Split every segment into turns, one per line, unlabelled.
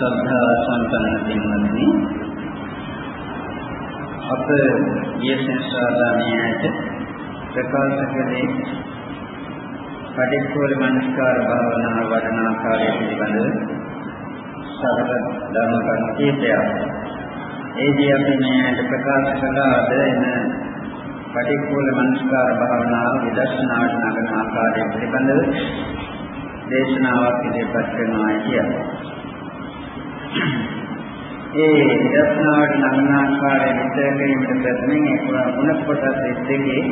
ශ්‍රද්ධා සම්පන්න පින්වත්නි අප ඊයසංසාදානියට ප්‍රකාශ කළේ පටිච්චෝල මනස්කාර භාවනා වඩන ආකාරය පිළිබඳව සතර ධර්ම කරුණු කීපයක්. ඒදී අපි මේ ප්‍රකාශ කළ අද එන පටිච්චෝල මනස්කාර භාවනාව විදර්ශනාවට නගන ආකාරය පිළිබඳව දේශනාවක් ඉදිරිපත් කරනවා කියන්නේ. ඒ විදර්ශනාවට නගන ආකාරය විස්තර කිරීමට ප්‍රථමයෙන් ඒ ගුණ කොටස් දෙකේ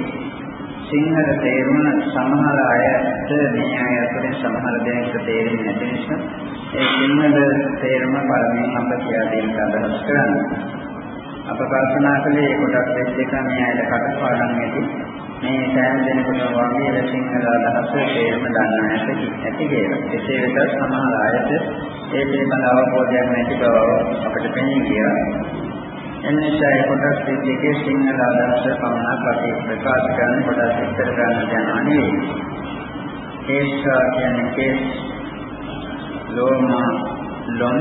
සිංහල තේරුම සමහර අයට මේ අය අතරින් සමහර දෙනෙකුට තේරෙන්නේ නැති නිසා ඒ සිංහල තේරුම පළමුවෙන් අප කියලා දෙන්න අදහස් කරන්නේ. අප කල්පනා කළේ කොටස් දෙක මේ අයට කටපාඩම් ඇති. මේ සෑම දෙනෙකුට වගේ සිංහල අදහස තේරුම දන්නා ඇති ඇති කියලා. එසේ වෙතත් සමහර අයට ඒ පිළිබඳ අවබෝධයක් නැති බව අපිට පෙනී ගියා. එනිසා ඒ කොටස් දෙකේ සිංහල අදහස පමණක් අපි ප්‍රකාශ කරන කොටස් විස්තර කරන්න යනවා නෙවෙයි. ඒසා කියන්නේ කේස් ලෝමා ලොන්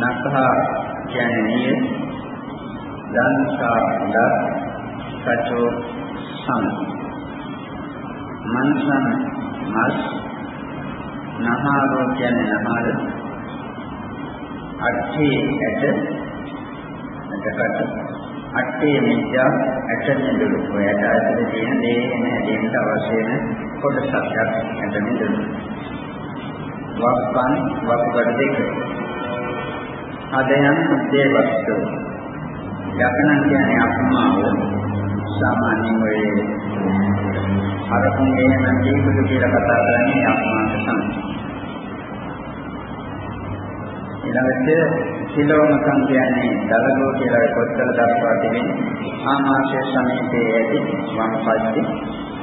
නඛා කියන්නේ නිය දන්සා ද සචෝ සම් මන්සන් මස් නහාරෝ කියන්නේ නහාර. අට්ඨි ඇට එතකොට අට්ඨේ මිත්‍යා ඇට නිදුළු ඔයට ඇතුලේ තියෙන දේ නැදීමට අවශ්‍ය වෙන කොටසක් ඇට නිදුළු වක්පන් වක්බඩ දෙක. අදයන් උද්දේ වස්තු. යකනන් කියන්නේ අපමාව. සාමාන්‍යයෙන් ඔය අරකුන්ගේ නම් දීපුදු කියලා කතා කරන්නේ අපමාත තමයි ඊළඟට සිලෝමකම් කියන්නේ දලගෝ කියලා පොත්වල දක්වා තිබෙන්නේ ආමාශය සමීපයේ ඇති වම් පස්සේ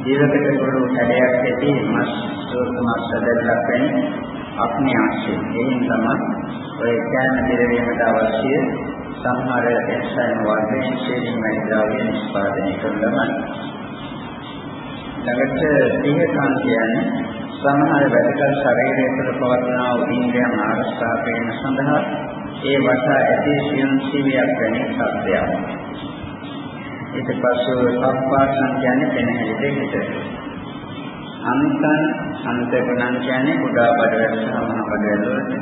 දීර්ඝක කුළු කැඩයක් ඇති මස් සෝත මස් සැදල්ලක් වෙන්නේ අග්නියාශය. එයින් තමයි ඔය කෑම දිරවීමට අවශ්‍ය සමහර එන්සයිම් වර්ග විශේෂයෙන්ම ද්‍රව්‍ය නිෂ්පාදනය කරනවා. ළඟට සිහිකාන් කියන්නේ සමහර වැදගත් ශරීරය තුළ පවත්නා වූ ඉන්ද්‍රියන් ආරක්ෂා කිරීම සඳහා ඒ වටා ඇති සියුම් සිවියක් වැනි සත්‍යයක්. ඊට පස්සේ සප්පාසන් කියන්නේ පෙනෙහි දෙකට. අන්තං අන්තගණන් කියන්නේ කුඩා බඩවැල් සහ මහ බඩවැල් වලට.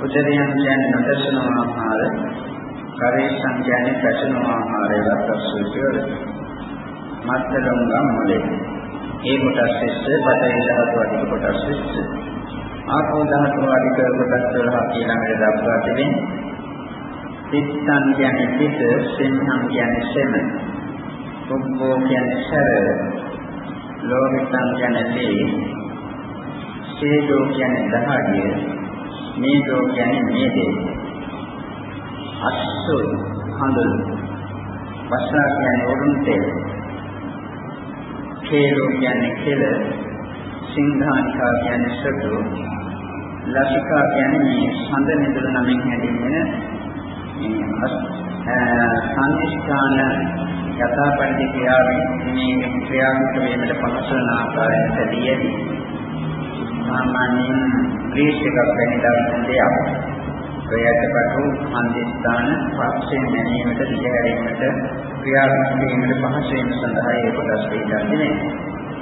උදරියන් කියන්නේ නොදසන ආහාර. කරේසන් කියන්නේ පැසෙන ආහාරයවත් අසුචි වලට. මත්ලොංගම් මොලේ. ඒ කොටස් එක්ක පතරේ ධාතු අධික කොටස් එක්ක ආපෝ ධාතු අධික කොටස් වල ඊළඟට දක්වා තිබෙන්නේ සිත්තන් කියන්නේ සිත, සෙන්හම් කියන්නේ සෙම. කුබ්බෝ කියන්නේ සර. ලෝහිතන් කියන්නේ ලේ. සේදෝ කියන්නේ දහඩිය. මේදෝ කියන්නේ මේදේ. අස්සු හඳුල්. වස්සා කියන්නේ උරුම් තෙල්. කේලෝ කියන්නේ කෙල. සිංහානිකා කියන්නේ සතු. ලසිකා කියන්නේ මේ සඳ නිදුල නමින් හැදින්වෙන සංනිෂ්ඨාන යථාපරිදි ක්‍රියාවෙන් මේ ක්‍රියාත්මක වීමට පහසු වන ආකාරයට ඇදී සාමාන්‍යයෙන් ග්‍රීස් එකක් වැනි දෙයක්. ප්‍රයත්නපතු සංනිෂ්ඨාන පක්ෂයෙන් ගැනීමට දිගහැරීමට ක්‍රියාත්මක වීමට පහසු වීම සඳහා ඒ කොටස් පිළිගන්නේ.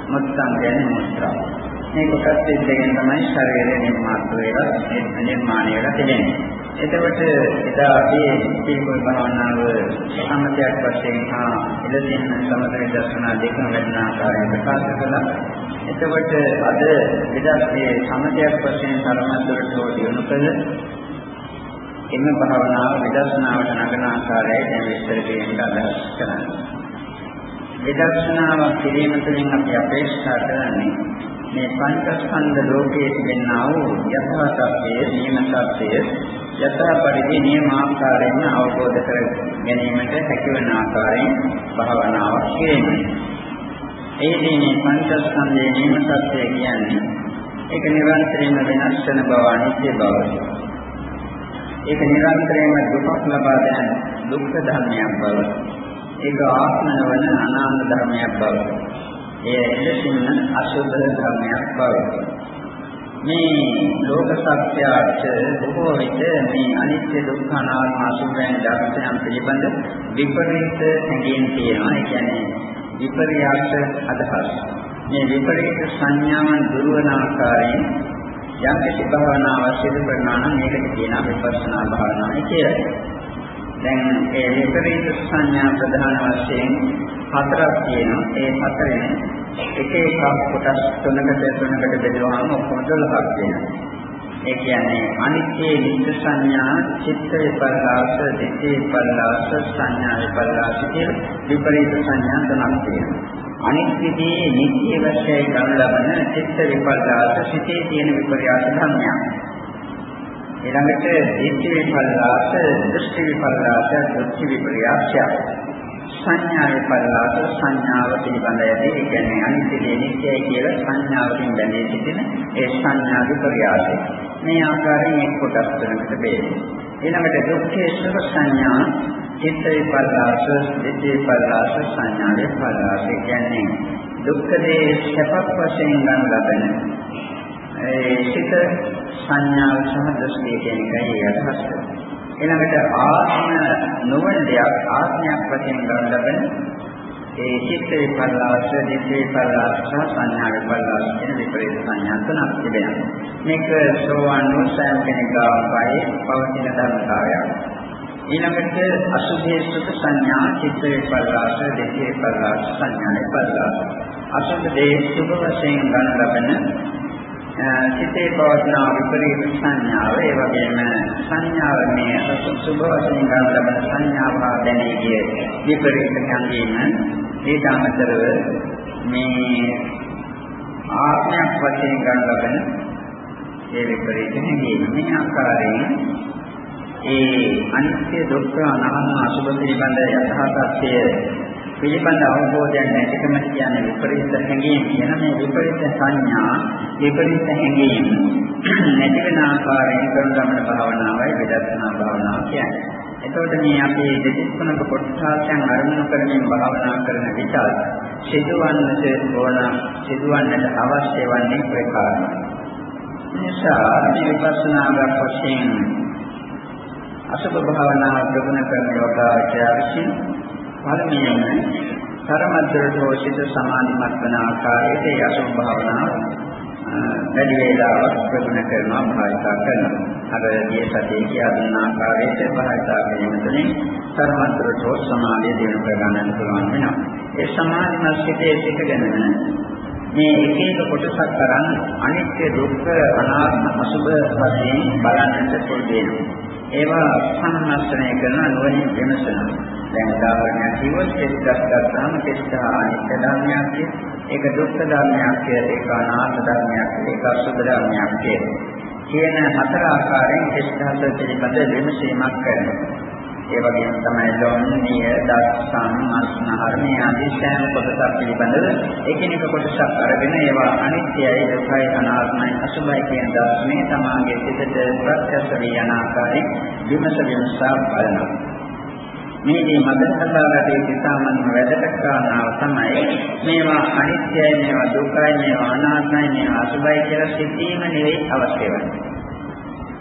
මුත්තම් කියන්නේ මුත්‍රා. මේ කොටස් දෙකෙන් තමයි ශරීරය නිර්මාණය වෙලා නිර්මාණය වෙලා තිබෙන්නේ. එතකොට එදා අපි සීකුල් භාවනාව සම්මතයක් වශයෙන් හා ඉලදීන සමත විදර්ශනා දෙකම වැඩන ආකාරයෙන් ප්‍රකාශ කළා. එතකොට අද විදර්ශනයේ සමතයක් වශයෙන් තරමද්දරට දියුණු කළ එම භාවනාව විදර්ශනාවට නගන ආකාරයයි දැන් විස්තර කිරීමට අදහස් කරන්නේ. විදර්ශනාව කිරීම තුළින් අපි අපේක්ෂා කරන්නේ මේ පංචස්කන්ධ ලෝකයේ තිබෙනා වූ යථා තත්ත්වය, නියම තත්ත්වය යථා පරිදි නියමාකාරයෙන් අවබෝධ කර ගැනීමට හැකිවන ආකාරයෙන් භාවනාවක් කිරීම. ඒදී මේ පංචස්කන්ධයේ නියම තත්ත්වය කියන්නේ ඒක නිරන්තරයෙන්ම වෙනස් වෙන බව අනිත්‍ය බව. ඒක නිරන්තරයෙන්ම දුකක් ලබා දෙන දුක්ඛ ධර්මයක් බව. ඒක ආත්ම නොවන අනාත්ම ධර්මයක් බව. එය එලෙසින්ම අසුභ ධර්මයක් බව. මේ ලෝක සත්‍යයට බොහෝ විට මේ අනිත්‍ය දුක්ඛ අනාත්ම අසුභයන් ධර්මයන් පිළිබඳ විපරීත හැඟීම් තියෙනවා. ඒ කියන්නේ විපර්යාස අදහස්. මේ විපරීත සංඥාවන් දුර්වන ආකාරයෙන් යම් කිසි භාවනාවක් සිදු කරනවා නම් මේකට කියනවා විපස්සනා භාවනාවයි කියලා. දැන් ඒ විපරීත සංඥා ප්‍රධාන වශයෙන් හතරක් තියෙනවා. ඒ හතරෙන් එක එක කොටස් තුනකට තුනකට බෙදුවාම ඔක්කොම 12ක් වෙනවා. ඒ කියන්නේ අනිත්‍ය නිත්‍ය සංඥා, චිත්ත විපල්ලාස, දිට්ඨි විපල්ලාස, සංඥා විපල්ලාස කියලා විපරීත සංඥා තුනක් තියෙනවා. අනිත්‍යදී නිත්‍ය වශයෙන් ගන්න ලබන චිත්ත විපල්ලාස සිටේ තියෙන විපර්යාස ධර්මයක්. ඊළඟට දිට්ඨි විපල්ලාස, දෘෂ්ටි විපල්ලාස, දෘෂ්ටි විපර්යාසය. සංඥා විපල්ලාස සංඥාව පිළිබඳ ඇති ඒ කියන්නේ අනිත්‍යදී නිත්‍යයි කියලා සංඥාවකින් බැඳී සිටින ඒ සංඥා විපර්යාසය. මේ ආකාරයෙන් එක් කොටස් තුනකට බෙදෙනවා. ඊළඟට දුක්ඛේ සුඛ සංඥා චිත්ත විපල්ලාස, දිට්ඨි විපල්ලාස, සංඥා විපල්ලාස කියන්නේ දුක්ඛදී සැපක් වශයෙන් ගන්න ලබන ඒ චිත්ත සංඥාව සහ දෘෂ්ටිය කියන එකයි අදහස්. ඊළඟට ආත්ම නොවන දෙයක් ආත්මයක් වශයෙන් ගන්න ලබන ඒ චිත්ත විපල්ලාස, දිට්ඨි විපල්ලාස සහ සංඥා විපල්ලාස කියන විපරීත සංඥා තුනක් තිබෙනවා. මේක සෝවාන් වූ සෑම කෙනෙකුගේ පවතින ධර්මතාවයක්. ඊළඟට අසුභේ සුඛ සංඥා, චිත්ත විපල්ලාස, දිට්ඨි විපල්ලාස, සංඥා විපල්ලාස. අසුභ දේ සුභ වශයෙන් ගන්න ලබන සිතේ පවත්න විපරීත සංඥාව ඒ වගේම සංඥාව මේ සුභ වශයෙන් ගන්න ලබන සංඥාව දැනීගේ විපරීත කන්දීම ඊට අමතරව මේ ආත්මයක් වශයෙන් ගන්න ලබන ඒ විපරීත හැඟීම මේ ආකාරයෙන් ඒ අනිත්‍ය දුක්ඛ අනාත්ම අසුභ පිළිබඳ යථා සත්‍ය පිළිබඳ අවබෝධයක් නැතිකම කියන්නේ විපරීත හැඟීම් කියන මේ විපරීත සංඥා විපරීත හැඟීම් නැති වෙන ආකාරයෙන් කරන ගමන භාවනාවයි විදර්ශනා භාවනාව කියන්නේ. එතකොට මේ අපේ දෙතිස්කනක කොටසයන් අරමුණු කරමින් භාවනා කරන විට සිදුවන්නට ඕන සිදුවන්නට අවශ්‍ය වන්නේ ප්‍රකාරයි. නිසා මේ විපස්සනාවක් වශයෙන් අසුභ භාවනාව ප්‍රගුණ කරන යෝගාචරය විසින් පළමුවෙන්ම තරමද්දරට සිත සමාධිමත් වන ආකාරයට ඒ අසුභ භාවනාව වැඩි වේලාවක් ප්‍රගුණ කරනවා භාවිතා කරනවා. අර ගිය සතියේ කියා දුන්න ආකාරයට භාවිතා කිරීම තුළින් තරමද්දරට සමාධිය දිනු කර ගන්නට පුළුවන් වෙනවා. ඒ සමාධිමත් සිතේ සිටගෙන මේ එක එක කොටසක් කරන් අනිත්‍ය දුක්ඛ අනාත්ම අසුභ වශයෙන් බලන්නට පුළුවන් වෙනවා. ඒවා සම්මස්නය කරන නුවණින් විමසනවා. දැන් උදාහරණයක් කිව්වොත් කෙස්කස් ගත්තාම කෙස්ක අනිත්‍ය ධර්මයක් ඒක දුක්ඛ ධර්මයක් ඒක අනාත්ම ධර්මයක් ඒක අසුභ ධර්මයක් කියන හතර ආකාරයෙන් කෙස්කස් පිළිබඳ විමසීමක් කරනවා. ඒ වගේම තමයි ලොන්නිය, දස්සන්, අස්නහර මේ ආදී සෑම කොටසක් පිළිබඳව එකිනෙක කොටසක් අරගෙන ඒවා අනිත්‍යයි, දුකයි, අනාත්මයි, අසුභයි කියන දර්ශනය තමාගේ සිතට ප්‍රත්‍යක්ෂ වී යන ආකාරයෙන් විමස විමසා බලනවා. මේකේ මදකතාවට ඉතාමත් වැදගත් කාරණාව තමයි මේවා අනිත්‍යයි මේවා දුකයි මේවා අනාත්මයි මේවා අසුභයි කියලා සිතීම නෙවෙයි අවශ්‍ය වෙන්නේ.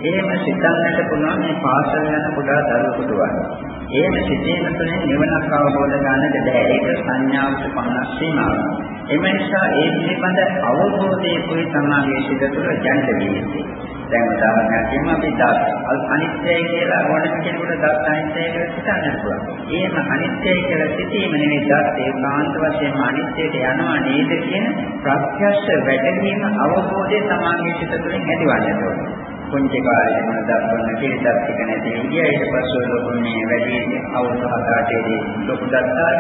එහෙම සිතන්නට පුළුවන් මේ පාසල් යන කුඩා දරුවෙකුට වගේ. එහෙම සිතීම තුළින් නිවනක් අවබෝධ ගන්නට බැහැ. ඒක සංඥාවට පමණක් සීමාවක්. එම නිසා ඒ පිළිබඳ අවබෝධයේ කුයි සමාගයේ සිට තුළ ජනිත වී දැන් උදාහරණයක් කියමු අපි දත් අනිත්‍යයි කියලා ඕනම කෙනෙකුට දත් අනිත්‍යයි කියලා හිතන්න පුළුවන්. එහෙම අනිත්‍යයි කියලා සිතීම නෙවෙයි දත් ඒකාන්ත වශයෙන්ම අනිත්‍යයට යනවා නේද කියන ප්‍රත්‍යක්ෂ වැටහීම අවබෝධය සමාගයේ සිට තුළින් ඇතිවන්නට ඕනේ. පුංචි කාලේ මම දක්වන කිරිතත් ටික නැති ඉන්දියා. ඊට පස්සේ ලොකුනේ වැඩි අවුරුදු 7 දී ලොකු දත්තා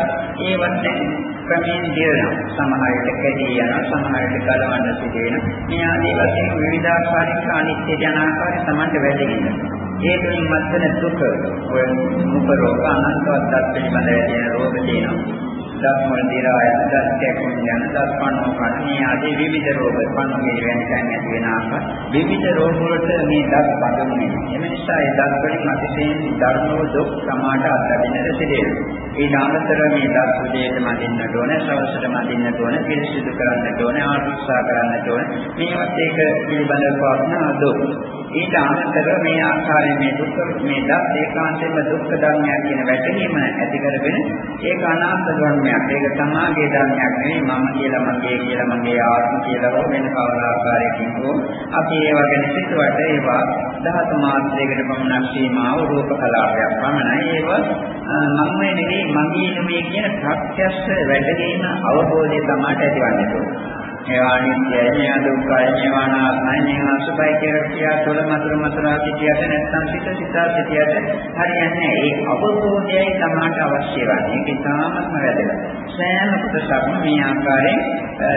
ඒ වත්තේ ක්‍රමයෙන් දිරනවා. සමහර විට කැදී යනවා සමහර විට කලවන්න සිදු වෙන මේ ආදී වශයෙන් විවිධාකාරයක අනිත්‍ය යන ආකාරය සමන්ට වැටෙනවා ඒ තුලින් මත්තන දුක ඔය මුඛ රෝග අනන්තවත් පිළිබඳ තියෙන රෝග තියෙනවා දත් මොළ දිරා යන දත් කැකුම් යන දත් පණු කන්නේ ආදී විවිධ රෝග පණුගේ වෙන තැන් ඇති වෙන ආකාර විවිධ රෝග වලට මේ දත් බඳුනේ. එම නිසා ඒ දත් වලින් අතිශයින් ධර්මව දුක් සමාඩ අත්දැකීමට සිදුවේ. ඒ නාමතර මේ දත් උදේට මදින්නට ඕන, සවසට මදින්නට ඕන, පිරිසිදු කරන්නට ඕන, ආශිර්වාද කරන්නට ඕන. මේවත් ඒක පිළිබඳව පවත්න දුක්. ඊට අමතරව මේ ආකාරයෙන් මේ දුක් මේ දත් ඒකාන්තයෙන්ම දුක්ඛ ධර්මයක් කියන වැටහීම ඇති කරගෙන ඒක අනාත්ම ධර්මයක්. ඒක සමාගයේ ධර්මයක් නෙවෙයි මම කියලා මගේ කියලා මගේ ආත්ම කියලා හෝ වෙන කවර ආකාරයකින් හෝ අපි ඒවා ගැන සිතුවට ඒවා ධාතු මාත්‍රයකට පමණක් සීමාව රූප කලාපයක් පමණයි. ඒවා මම නෙවෙයි මගේ නෙවෙයි කියන ප්‍රත්‍යක්ෂ වැටහීම අවබෝධය තමයි ඇතිවන්නේ. මේවා අනිත්‍යයි, මේවා දුක්ඛයි, මේවා අනාත්මයි, මේවා සුභයි කියලා කියා තොල මතර මතර සිටියට නැත්නම් සිත සිතා සිටියට හරියන්නේ ඒ අවබෝධයයි තමයි අවශ්‍ය වන්නේ. ඒක ඉතාමත්ම වැදගත්. සෑම කොටසක්ම මේ ආකාරයෙන්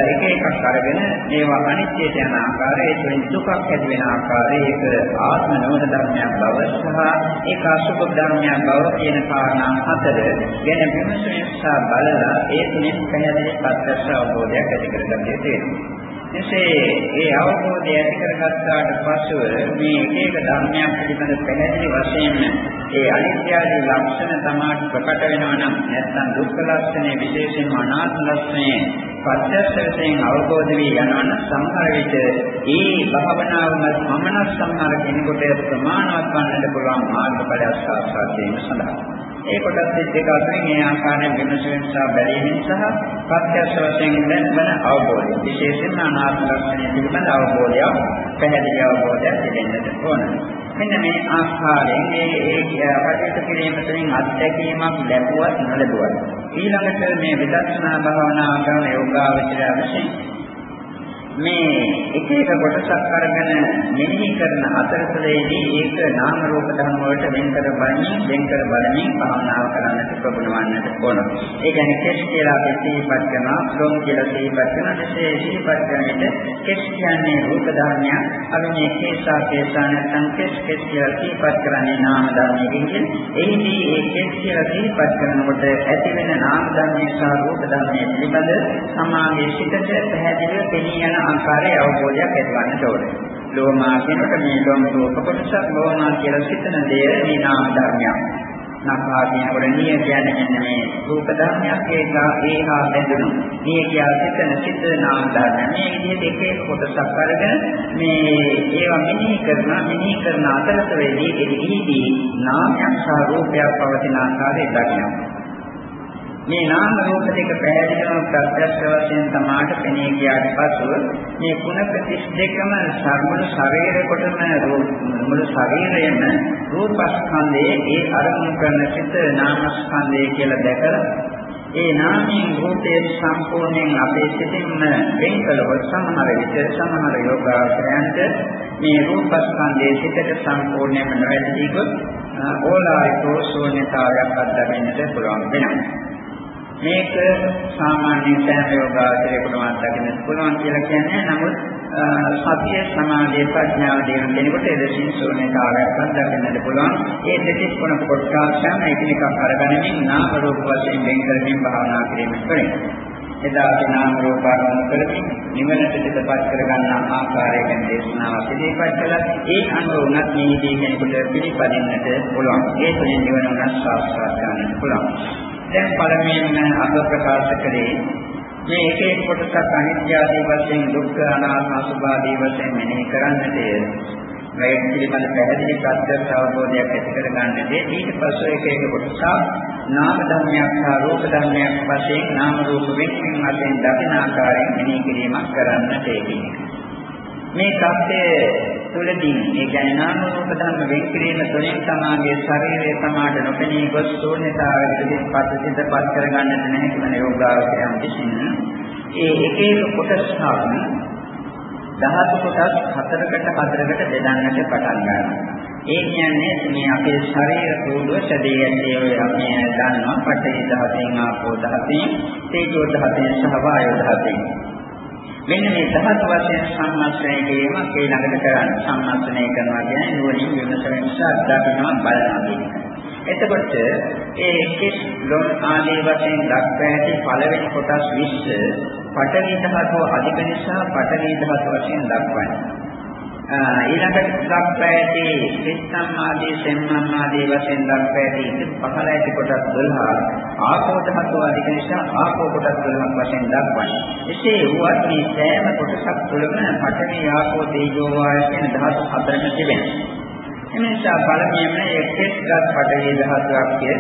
එක එකක් අරගෙන මේවා අනිත්‍යයට යන ආකාරය, ඒ තුළින් දුකක් ඇති වෙන ආකාරය, ඒක ආත්ම නෝන ධර්මයක් බව සහ ඒක අසුභ ධර්මයක් බව කියන කාරණා හතර ගැන විමසීම සහ බලලා ඒ තුලින් පැහැදිලි පත්‍යක් අවබෝධයක් ඇති කරගන්න යුතුයි. තියෙනවා. එසේ ඒ අවබෝධය ඇති කරගත්තාට පසුව මේ එක එක ධර්මයක් පිළිබඳ පැහැදිලි වශයෙන් ඒ අනිත්‍ය ආදී ලක්ෂණ තමාට ප්‍රකට වෙනවා නම් නැත්නම් දුක්ඛ ලක්ෂණය විශේෂයෙන්ම අනාත්ම ලක්ෂණය ප්‍රත්‍යක්ෂ වශයෙන් අවබෝධ වී යනවා නම් සමහර විට ඒ භාවනාවම සමනස් සමහර කෙනෙකුට ප්‍රමාණවත් වන්නට පුළුවන් මාර්ගඵලයක් සාක්ෂාත් වීම සඳහා ඒ කොටස් දෙක අතරින් මේ ආකාරයෙන් විමසීම සහ බැලීමෙන් සහ ප්‍රත්‍යක්ෂ වශයෙන් දැනවන අවබෝධය විශේෂයෙන්ම අනාත්ම ලක්ෂණය පිළිබඳ අවබෝධය පැහැදිලි අවබෝධයක් ලැබෙන්නට ඕන. මෙන්න මේ ආකාරයෙන් මේ ඒ කටයුතු කිරීම තුළින් අත්දැකීමක් ලැබුවත් නොලැබුවත් ඊළඟට මේ විදර්ශනා භාවනාව කරන යෝගාවචරය විසින් මේ එක එක කොටසක් අරගෙන මෙනෙහි කරන අතරතුරේදී ඒක නාම රූප ධර්ම වලට වෙන් කර බලමින් වෙන් කර බලමින් භාවනාව කරන්නට ප්‍රගුණවන්නට ඕන. ඒ කියන්නේ කෙස් කියලා අපි සිහිපත් කරනවා, ලොම් කියලා සිහිපත් කරනවා. එසේ සිහිපත් කරන විට කෙස් කියන්නේ රූප ධර්මයක්. අපි මේ කේසා කේසා නැත්නම් කෙස් කෙස් කියලා සිහිපත් කරන්නේ නාම ධර්මයකින්. එහිදී ඒ කෙස් කියලා සිහිපත් කරනකොට ඇති වෙන නාම ධර්මයේ සහ රූප ධර්මයේ පිළිබඳ සමාගයේ සිටට පැහැදිලිව පෙනී යන ආකාරයේ අවබෝධයක් ඇතිවන්නට ඕනේ. ලෝමා කියනකොට මේ ලෝම රූප කොටසක් ලෝමා කියලා සිතන දේ මේ නාම ධර්මයක්. නඛා කියනකොට නිය කියන්නේ මෙන්න මේ රූප ධර්මයක් ඒක ඒහා බැඳුණු. නිය කියලා සිතන සිත නාම ධර්ම. මේ විදිහට එක එක කොටසක් අරගෙන මේ ඒවා මෙනෙහි කරන මෙනෙහි කරන අතරතුරේදී එහිදී නාමයක් සහ රූපයක් පවතින ආකාරය දකිනවා. මේ නාම රූප දෙක පැහැදිලිවම ප්‍රත්‍යක්ෂ වශයෙන් තමාට පෙනී ගියාට පසු මේ කුණ 32ම සර්වමුළු ශරීරය කොටම මුළු ශරීරයම රූපස්කන්ධයේ ඒ අරමුණු කරන සිත නාමස්කන්ධය කියලා දැකලා ඒ නාමයෙන් රූපයේ සම්පූර්ණයෙන් අපේ සිතින්ම වෙන් කළොත් සමහර විට සමහර යෝගාචරයන්ට මේ රූපස්කන්ධයේ සිතට සම්පූර්ණයෙන්ම නොවැළඳී ගොස් ඕලාරිකෝ ශූන්‍යතාවයක් අත්දැකෙන්නට පුළුවන් වෙනවා. මේක සාමාන්‍ය සෑම යෝගාචරයකටම අත්දකින්න පුළුවන් කියලා කියන්නේ. නමුත් සතිය සමාධිය ප්‍රඥාව දිනන කෙනෙකුට එදසින් ශූන්‍යතාවයක් අත්දකින්නට පුළුවන්. ඒ දෙකේ කොන කොටසයන් එකිනෙක අරගැනීමෙන් නාම රූප වශයෙන් වෙන් කරමින් භාවනා කිරීම කරේ එදා අපි නාම රූප ආරම්භ කරමින් නිවනට පිටපත් කරගන්න ආකාරය ගැන දේශනාවක් ඉදිරිපත් කළා. ඒ අනුව උනත් මේදී කෙනෙකුට පිළිපදින්නට පුළුවන්. ඒ තුළින් නිවන උනත් සාක්ෂාත් කරගන්නට පුළුවන්. දැන් පළමුවෙන්ම අප ප්‍රකාශ කරේ මේ එක එක කොටසක් අනිත්‍ය ආදී වශයෙන් දුක්ඛ අනාත්ම අසුභ ආදී වශයෙන් මෙනෙහි කරන්නට මේ පිළිබඳ පැහැදිලි ප්‍රත්‍යක්ෂ අවබෝධයක් ඇති කර ගන්නදී ඊට පස්සේ එක එක කොටසක් නාම ධර්මයක් සහ රූප ධර්මයක් වශයෙන් නාම රූප වෙනින් වශයෙන් දකින ආකාරයෙන් මෙනෙහි කිරීමක් කරන්නට ඒකයි. මේ தත්ත්වයේ තුළදී ඒ කියන්නේ නාම රූප ධර්ම වෙන් කිරීම තුළින් සමාගයේ ශරීරයේ සමාඩ නොපෙනී ගොස් ශූන්‍යතාවයකට දෙපත් සිතපත් කරගන්නට නැහැ කියන යෝගාවචරයන් විසින් ඒ එක එක කොටස් හාම දහතු කොටස් හතරකට හතරකට බෙදන්නට පටන් ගන්නවා. ඒ කියන්නේ මේ අපේ ශරීර කෝඩුව සැදී ඇත්තේ ඔය අපි දන්නවා පඨවි ධාතයෙන් ආපෝ ධාතයෙන් තේජෝ ධාතයෙන් සහ වායෝ ධාතයෙන් මෙන්න මේ ධාතු වශයෙන් සම්මස්නය කිරීමක් ඊළඟට කරන්න. සම්මස්නය කරනවා කියන්නේ නුවණින් විමසන නිසා දකිනවා බලනවා කියන එක. එතකොට ඒ කිස් ලොම් ආදී වශයෙන් දක්වා ඇති පළවෙනි කොටස් 20 පඨවි ධාතුව අධික නිසා පඨවි ධාතුව වශයෙන් දක්වන්නේ. ඊළඟට දක්වා ඇති සිස්සම් ආදී සෙම්මම් ආදී වශයෙන් දක්වා ඇති පහළ ඇති කොටස් 12 ආපෝ ධාතුව අධික නිසා ආපෝ කොටස් 12ක් වශයෙන් දක්වන්නේ. එසේ වුවත් මේ සෑම කොටසක් තුළම පඨවි ආපෝ තේජෝ වායු කියන ධාතු හතරම තිබෙනවා. එනිසා පළමුවෙන්ම එක්කෙක්ගත් පඨවි ධාතුවක් කිය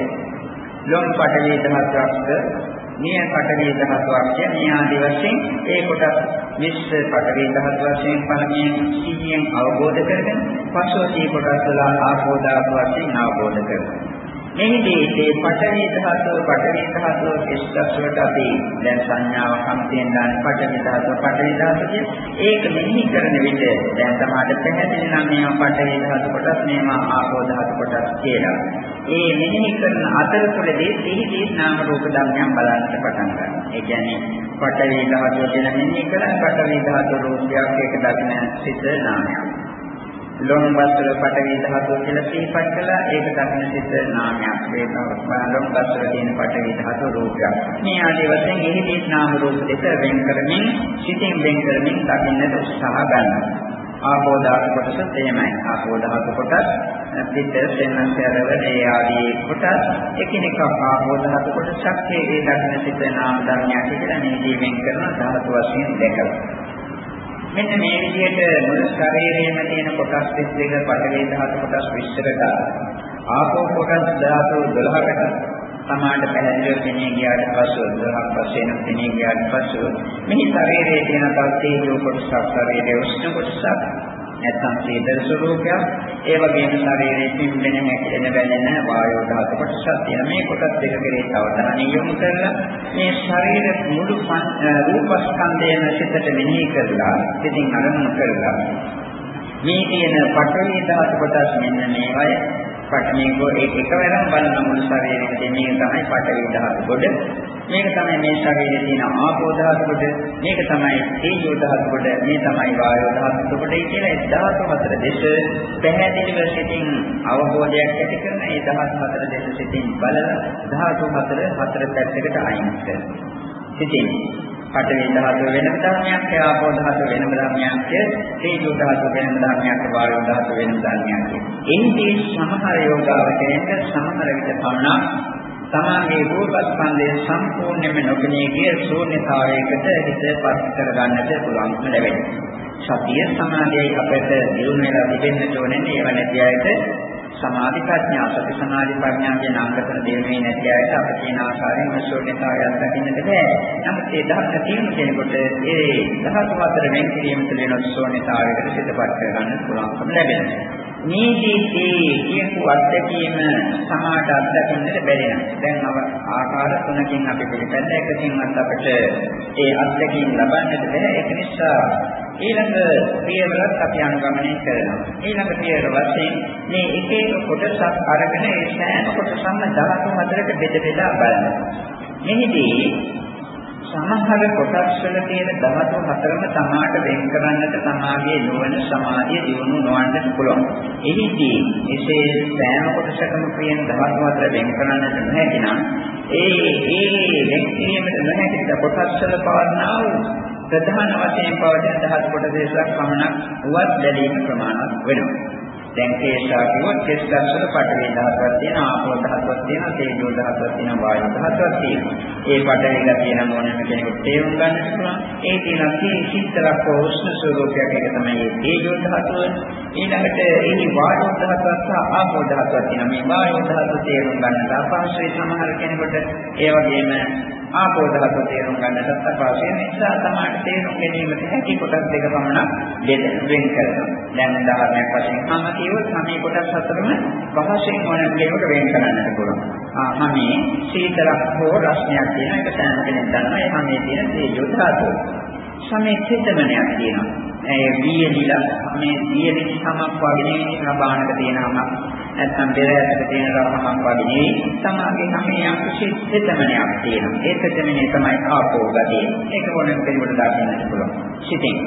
ලොම් පඨවි ධාතුවක්ද නිය පඨවි ධාතුවක් කිය මේ ආදි වශයෙන් ඒ කොටස් මිශ්‍ර පඨවි ධාතු වශයෙන් පළමුවෙන් සිහියෙන් අවබෝධ කරගෙන පස්ව මේ කොටස් වල ආපෝ ධාතු වශයෙන් අවබෝධ කරගන්න. මෙහිදී මේ පඨවි ධාතුව පඨවි ධාතුව කිස්කස් වලට අපි දැන් සංඥාවක් සම්පූර්ණ දාන පඨවි ධාතුව පඨවි ධාතුව කිය. ඒක මෙහි කරන විට දැන් තමයි පැහැදිලි නම් මේවා පඨවි ධාතු කොටස් මේවා ආපෝ ධාතු කොටස් කියලා. ඒ මෙහි කරන අතරතුරදී සිහිදී නාම රූප ධර්මයන් බලන්නට පටන් ගන්නවා. ඒ කියන්නේ පඨවි ධාතුව කියන මෙහි කරන පඨවි ධාතු රූපයක් එක දකින සිත නාමයක්. ලොම් වස්ත්‍ර පඨවි ධාතුව කියලා සිහිපත් කළා. ඒක දකින්න සිත් නාමයක්. වේදනා ලොම් වස්ත්‍ර තියෙන පඨවි ධාතුව රූපයක්. මේ ආදී වශයෙන් එහිදී නාම රූප දෙක වෙන් කරමින් සිතින් වෙන් කරමින් දකින්නට උත්සාහ ගන්නවා. ආපෝ ධාතු කොටස එහෙමයි ආපෝ ධාතු කොටස් පිට සෙන්නස්තරව ඒ ආදී කොටස් එකිනෙක ආපෝ ධාතු කොටසක්. ඒ දකින්න සිත් නාම ධර්මයක් කියලා මේ ජීවෙන් කරන ධාතු වශයෙන් දැකලා. මෙන්න මේ විදිහට මුළු ශරීරයේම තියෙන කොටස් 32 පටවේ ධාතු කොටස් විස්තර කරලා ආපෝ කොටස් ධාතු 12කට සමාඩ පැහැදිලිව පෙනී ගියාට පසු 12ක් වශයෙන් පෙනී ගියාට පසු මේ ශරීරයේ තියෙන තත්ත්වයේ කොටසක් ශරීරයේ උෂ්ණ කොටසක් නැත්නම් සීතල ස්වરૂපයක් ඒ වගේම ශරීරයේ පිම්බෙන හැකිලෙන බැලෙන වායෝ ධාතු කොටසක් තියෙන මේ කොටස් දෙක කෙරේ අවධානය යොමු කරලා මේ ශරීර මුළු රූපස්කන්ධයම සිතට මෙනෙහි කරලා ඉතින් අරමුණු කරලා මේ තියෙන පඨවි ධාතු කොටස් මෙන්න මේවයි. පඨමීකෝ ඒක එකවරම බලන මුළු ශරීරෙකදී මේක තමයි පඨවි ධාතු කොට මේක තමයි මේ ශරීරයේ තියෙන ආපෝ ධාතු කොට මේක තමයි තේජෝ ධාතු කොට මේ තමයි වායෝ ධාතු කොට කියලා ඒ ධාතු හතර දෙස පැහැදිලිව සිටින් අවබෝධයක් ඇති කරන ඒ ධාතු හතර දෙස සිටින් බලලා ධාතු හතර හතර පැත්තකට අයින් කරනවා. සිටින් පඨවි ධාතුව වෙනම ධර්මයක්, ආපෝ ධාතුව වෙනම ධර්මයක්, තේජෝ ධාතුව වෙනම ධර්මයක්, වායෝ ධාතුව වෙනම ධර්මයක්. එනිදී සමහර යෝගාවචරයට සමහර විට පමණක් තමාගේ රූපස්කන්ධය සම්පූර්ණයෙන්ම නොපෙනී ගිය ශූන්‍යතාවයකට හිතපත් කරගන්නට පුළුවන්කම ලැබෙනවා. සතිය සමාධියයි අපට දියුණු වෙලා තිබෙන්න ඕනේ. ඒව නැති අයට සමාධි ප්‍රඥා සති සමාධි ප්‍රඥා කියන අංගතන දෙන්නේ නැති අයට අප කියන ආකාරයෙන් ශූන්‍යතාවයක් දකින්නට බෑ. නමුත් ඒ දහස තියෙන කෙනෙකුට ඒ දහස අතර වෙන් කිරීම තුළ වෙන ශූන්‍යතාවයකට සිතපත් කරගන්න පුළුවන්කම ලැබෙනවා. මේ ජීවිතයේ කියපු අත්දැකීම සමාඩ අත්දකින්නට බැරි නම් දැන් අව ආකාර තුනකින් අපි පිළිපැද්ද එකකින්වත් අපිට ඒ අත්දැකීම් ලබන්නට බැහැ. ඒක නිසා ඊළඟ පියවරත් අපි අනුගමනය කරනවා. ඊළඟ පියවර වශයෙන් මේ එක එක කොටසක් අරගෙන ඒ සෑම කොටසක්ම ධාතු හතරකට බෙද බෙදා බලනවා. මෙහිදී සමහර කොටස් වල තියෙන ධාතු හතරම තමාට වෙන් කරන්නට තමාගේ නුවණ සමාධිය දියුණු නොවන්නට පුළුවන්. එහිදී එසේ සෑම කොටසකම තියෙන ධාතු හතර වෙන් කරන්නට නොහැකි නම් ඒ ඒ වෙන් කිරීමට නොහැකි කොටස් වල පවර්ණා වූ ප්‍රධාන වශයෙන් පවතින දහස් කොට දේශයක් පමණක් උවත් බැලීම ප්‍රමාණවත් වෙනවා. දැන් කේශා කිව්වොත් කෙස්කස් වල පඨවි ධාතුවක් තියෙනවා ආපෝ ධාතුවක් තියෙනවා තේජෝ ධාතුවක් තියෙනවා වායු ධාතුවක් තියෙනවා. ඒ පඨවි ගතිය නම් ඕනම කෙනෙකුට තේරුම් ගන්න පුළුවන්. ඒ තියෙන කී සිත්තරක් උෂ්ණ ස්වરૂපයක් එක තමයි මේ තේජෝ ධාතුව. ඊළඟට ඒ වායු ධාතුවක් සහ ආපෝ ධාතුවක් තියෙනවා. මේ වායු ධාතුව තේරුම් ගන්නට අපහසුයි සමහර කෙනෙකුට. ඒ වගේම ආපෝ ධාතුව තේරුම් ගන්නට අපහසුයි. නිසා තමයි තේරුම් ගැනීමට හැකි කොටස් දෙක පමණ වෙන් කරනවා. දැන් උදාහරණයක් වශයෙන් මම කියවොත් මේ කොටස් හතරම පහසෙන් ඕන කෙනෙකුට වෙන් කරන්නට පුළුවන්. ආ මම සීතලක් හෝ රස්නයක් කියන එක සෑම කෙනෙක් දන්නවා. ඒ හැමේ තියෙන තේජෝ ධාතුව. සමේ චේතනයක් තියෙනවා. ඒ වියලිලා මේ වියලි සමක් වගේ නබානක තියෙනම නැත්නම් පෙරහැරට තියෙන රහමක් වගේ නෙවෙයි සමාගේ හැමේ යම්කිසි චේතනයක් තියෙනවා. ඒ චේතනනේ තමයි ආපෝ ගතිය. ඒක ඕනෙම කෙනෙකුට දකින්නට පුළුවන්. සිතින්.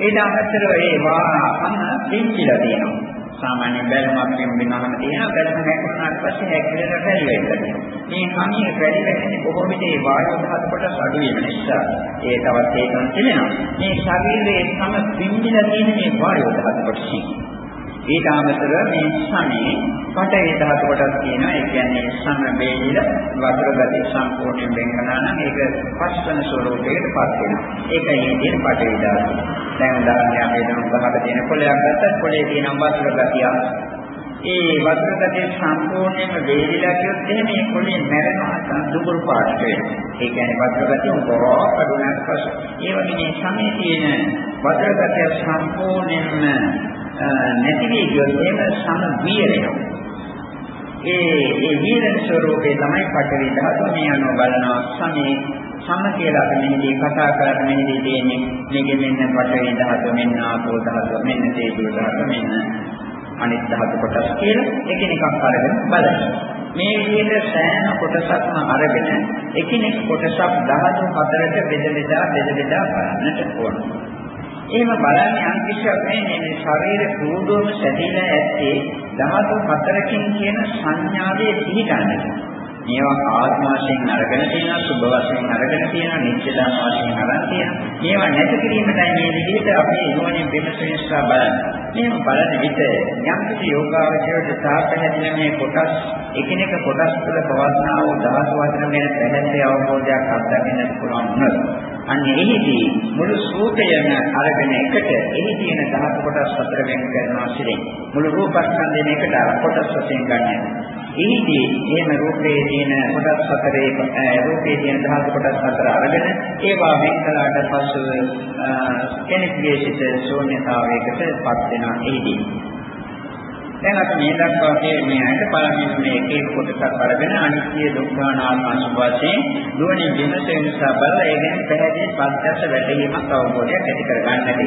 ඊට අමතරව ඒ වාහන පිංචිලා තියෙනවා. සාමාන්‍ය බැලුමක් වෙනවම තියෙනවා බැලුම හැකුණාට පස්සේ හැකිලට බැරි වෙනවා. මේ කණිය වැඩි වෙන්නේ බොහෝ විට ඒ වායු ධාතු කොටස් අඩු වෙන නිසා. ඒ තවත් ඒකම තිබෙනවා. මේ ශරීරයේ සම පිම්බිලා තියෙන මේ වායු ධාතු කොටසින් ඊට අමතරව මේ සමේ පඨවි ධාතු කොටස් තියෙනවා. ඒ කියන්නේ සම වේදිල වතුර ගති සම්පූර්ණයෙන් වෙන් කරනවා නම් ඒක පස්වන ස්වરૂපයකට පත් වෙනවා. ඒකයි මේ තියෙන පඨවි ධාතු. දැන් උදාහරණයක් අපි දැන් උදාහරණ තියෙන කොලයක් ගත්තත් කොලේ තියෙන වතුර ගතිය ඒ වතුර ගතිය සම්පූර්ණයෙන්ම වේදිලා කියොත් එහෙම මේ කොලේ මැරෙනවා දුබුරු පාටට වෙනවා. ඒ කියන්නේ වතුර ගතිය උගෝ අඩුණාට පස්සේ ඒ වගේ මේ සමේ තියෙන වතුර ගතිය සම්පූර්ණයෙන්ම නැති වී ගියොත් එහෙම සම වීරයෝ. ඒ ඒ වීරන ස්වરૂපේ තමයි පඨවි ධාතු මේ අනුව බලනවා සමේ සම කියලා අපි මෙහිදී කතා කරන්නේ මෙහිදී තියෙන්නේ මේකෙ මෙන්න පඨවි ධාතු මෙන්න ආපෝ ධාතු මෙන්න තේජෝ ධාතු මෙන්න අනිත් ධාතු කොටස් කියලා එකිනෙකක් අරගෙන බලනවා. මේ විදිහට සෑම කොටසක්ම අරගෙන එකිනෙක කොටසක් ධාතු හතරට බෙද බෙදා බෙද බෙදා බලන්නට ඕන. එහෙම බලන්නේ අන්තිශයක් නෙමෙයි මේ ශරීර කූඩුවම සැදීලා ඇත්තේ ධාතු හතරකින් කියන සංඥාවේ පිහිටන්නේ. මේවා ආත්ම වශයෙන් අරගෙන තියෙනවා සුභ වශයෙන් අරගෙන තියෙනවා නිත්‍ය ධර්ම වශයෙන් අරන් තියෙනවා. මේවා නැති කිරීමටයි මේ විදිහට අපි නුවණින් විමසීමස්සා බලන්නේ. මේව බලන විට යම් කිසි යෝගාවචරයට සාපහැදින මේ කොටස් එකිනෙක කොටස් තුළ පවස්නා වූ ධාතු වචන ගැන පැහැදිලි අවබෝධයක් අත්දකින්න පුළුවන් වුණොත් අන්න එහිදී මුළු සූත්‍රයම අරගෙන එකට එහි තියෙන ධාතු කොටස් හතර වෙන් කරනවා සිරින් මුළු රූපස්කන්ධයෙන් එකට කොටස් වශයෙන් ගන්න. එහිදී එහෙම රූපයේ තියෙන කොටස් හතරේ රූපයේ තියෙන ධාතු කොටස් හතර අරගෙන ඒවා වෙන් කළාට පස්සෙ කෙනෙක්ගේ සිත ශූන්‍යතාවයකට පත් වෙනවා එහිදී. දැන් අපි මේ දක්වා මේ ඇයිද පළමුවෙන් මේ එක එක කොටසක් අරගෙන අනිත්‍ය දුක්ඛ අනාත්ම වශයෙන් දුවනේ විමසෙන නිසා බලලා ඒ ගැන පැහැදිලි පස්සට වැටහීමක් අවබෝධයක් ඇති කර ගන්නට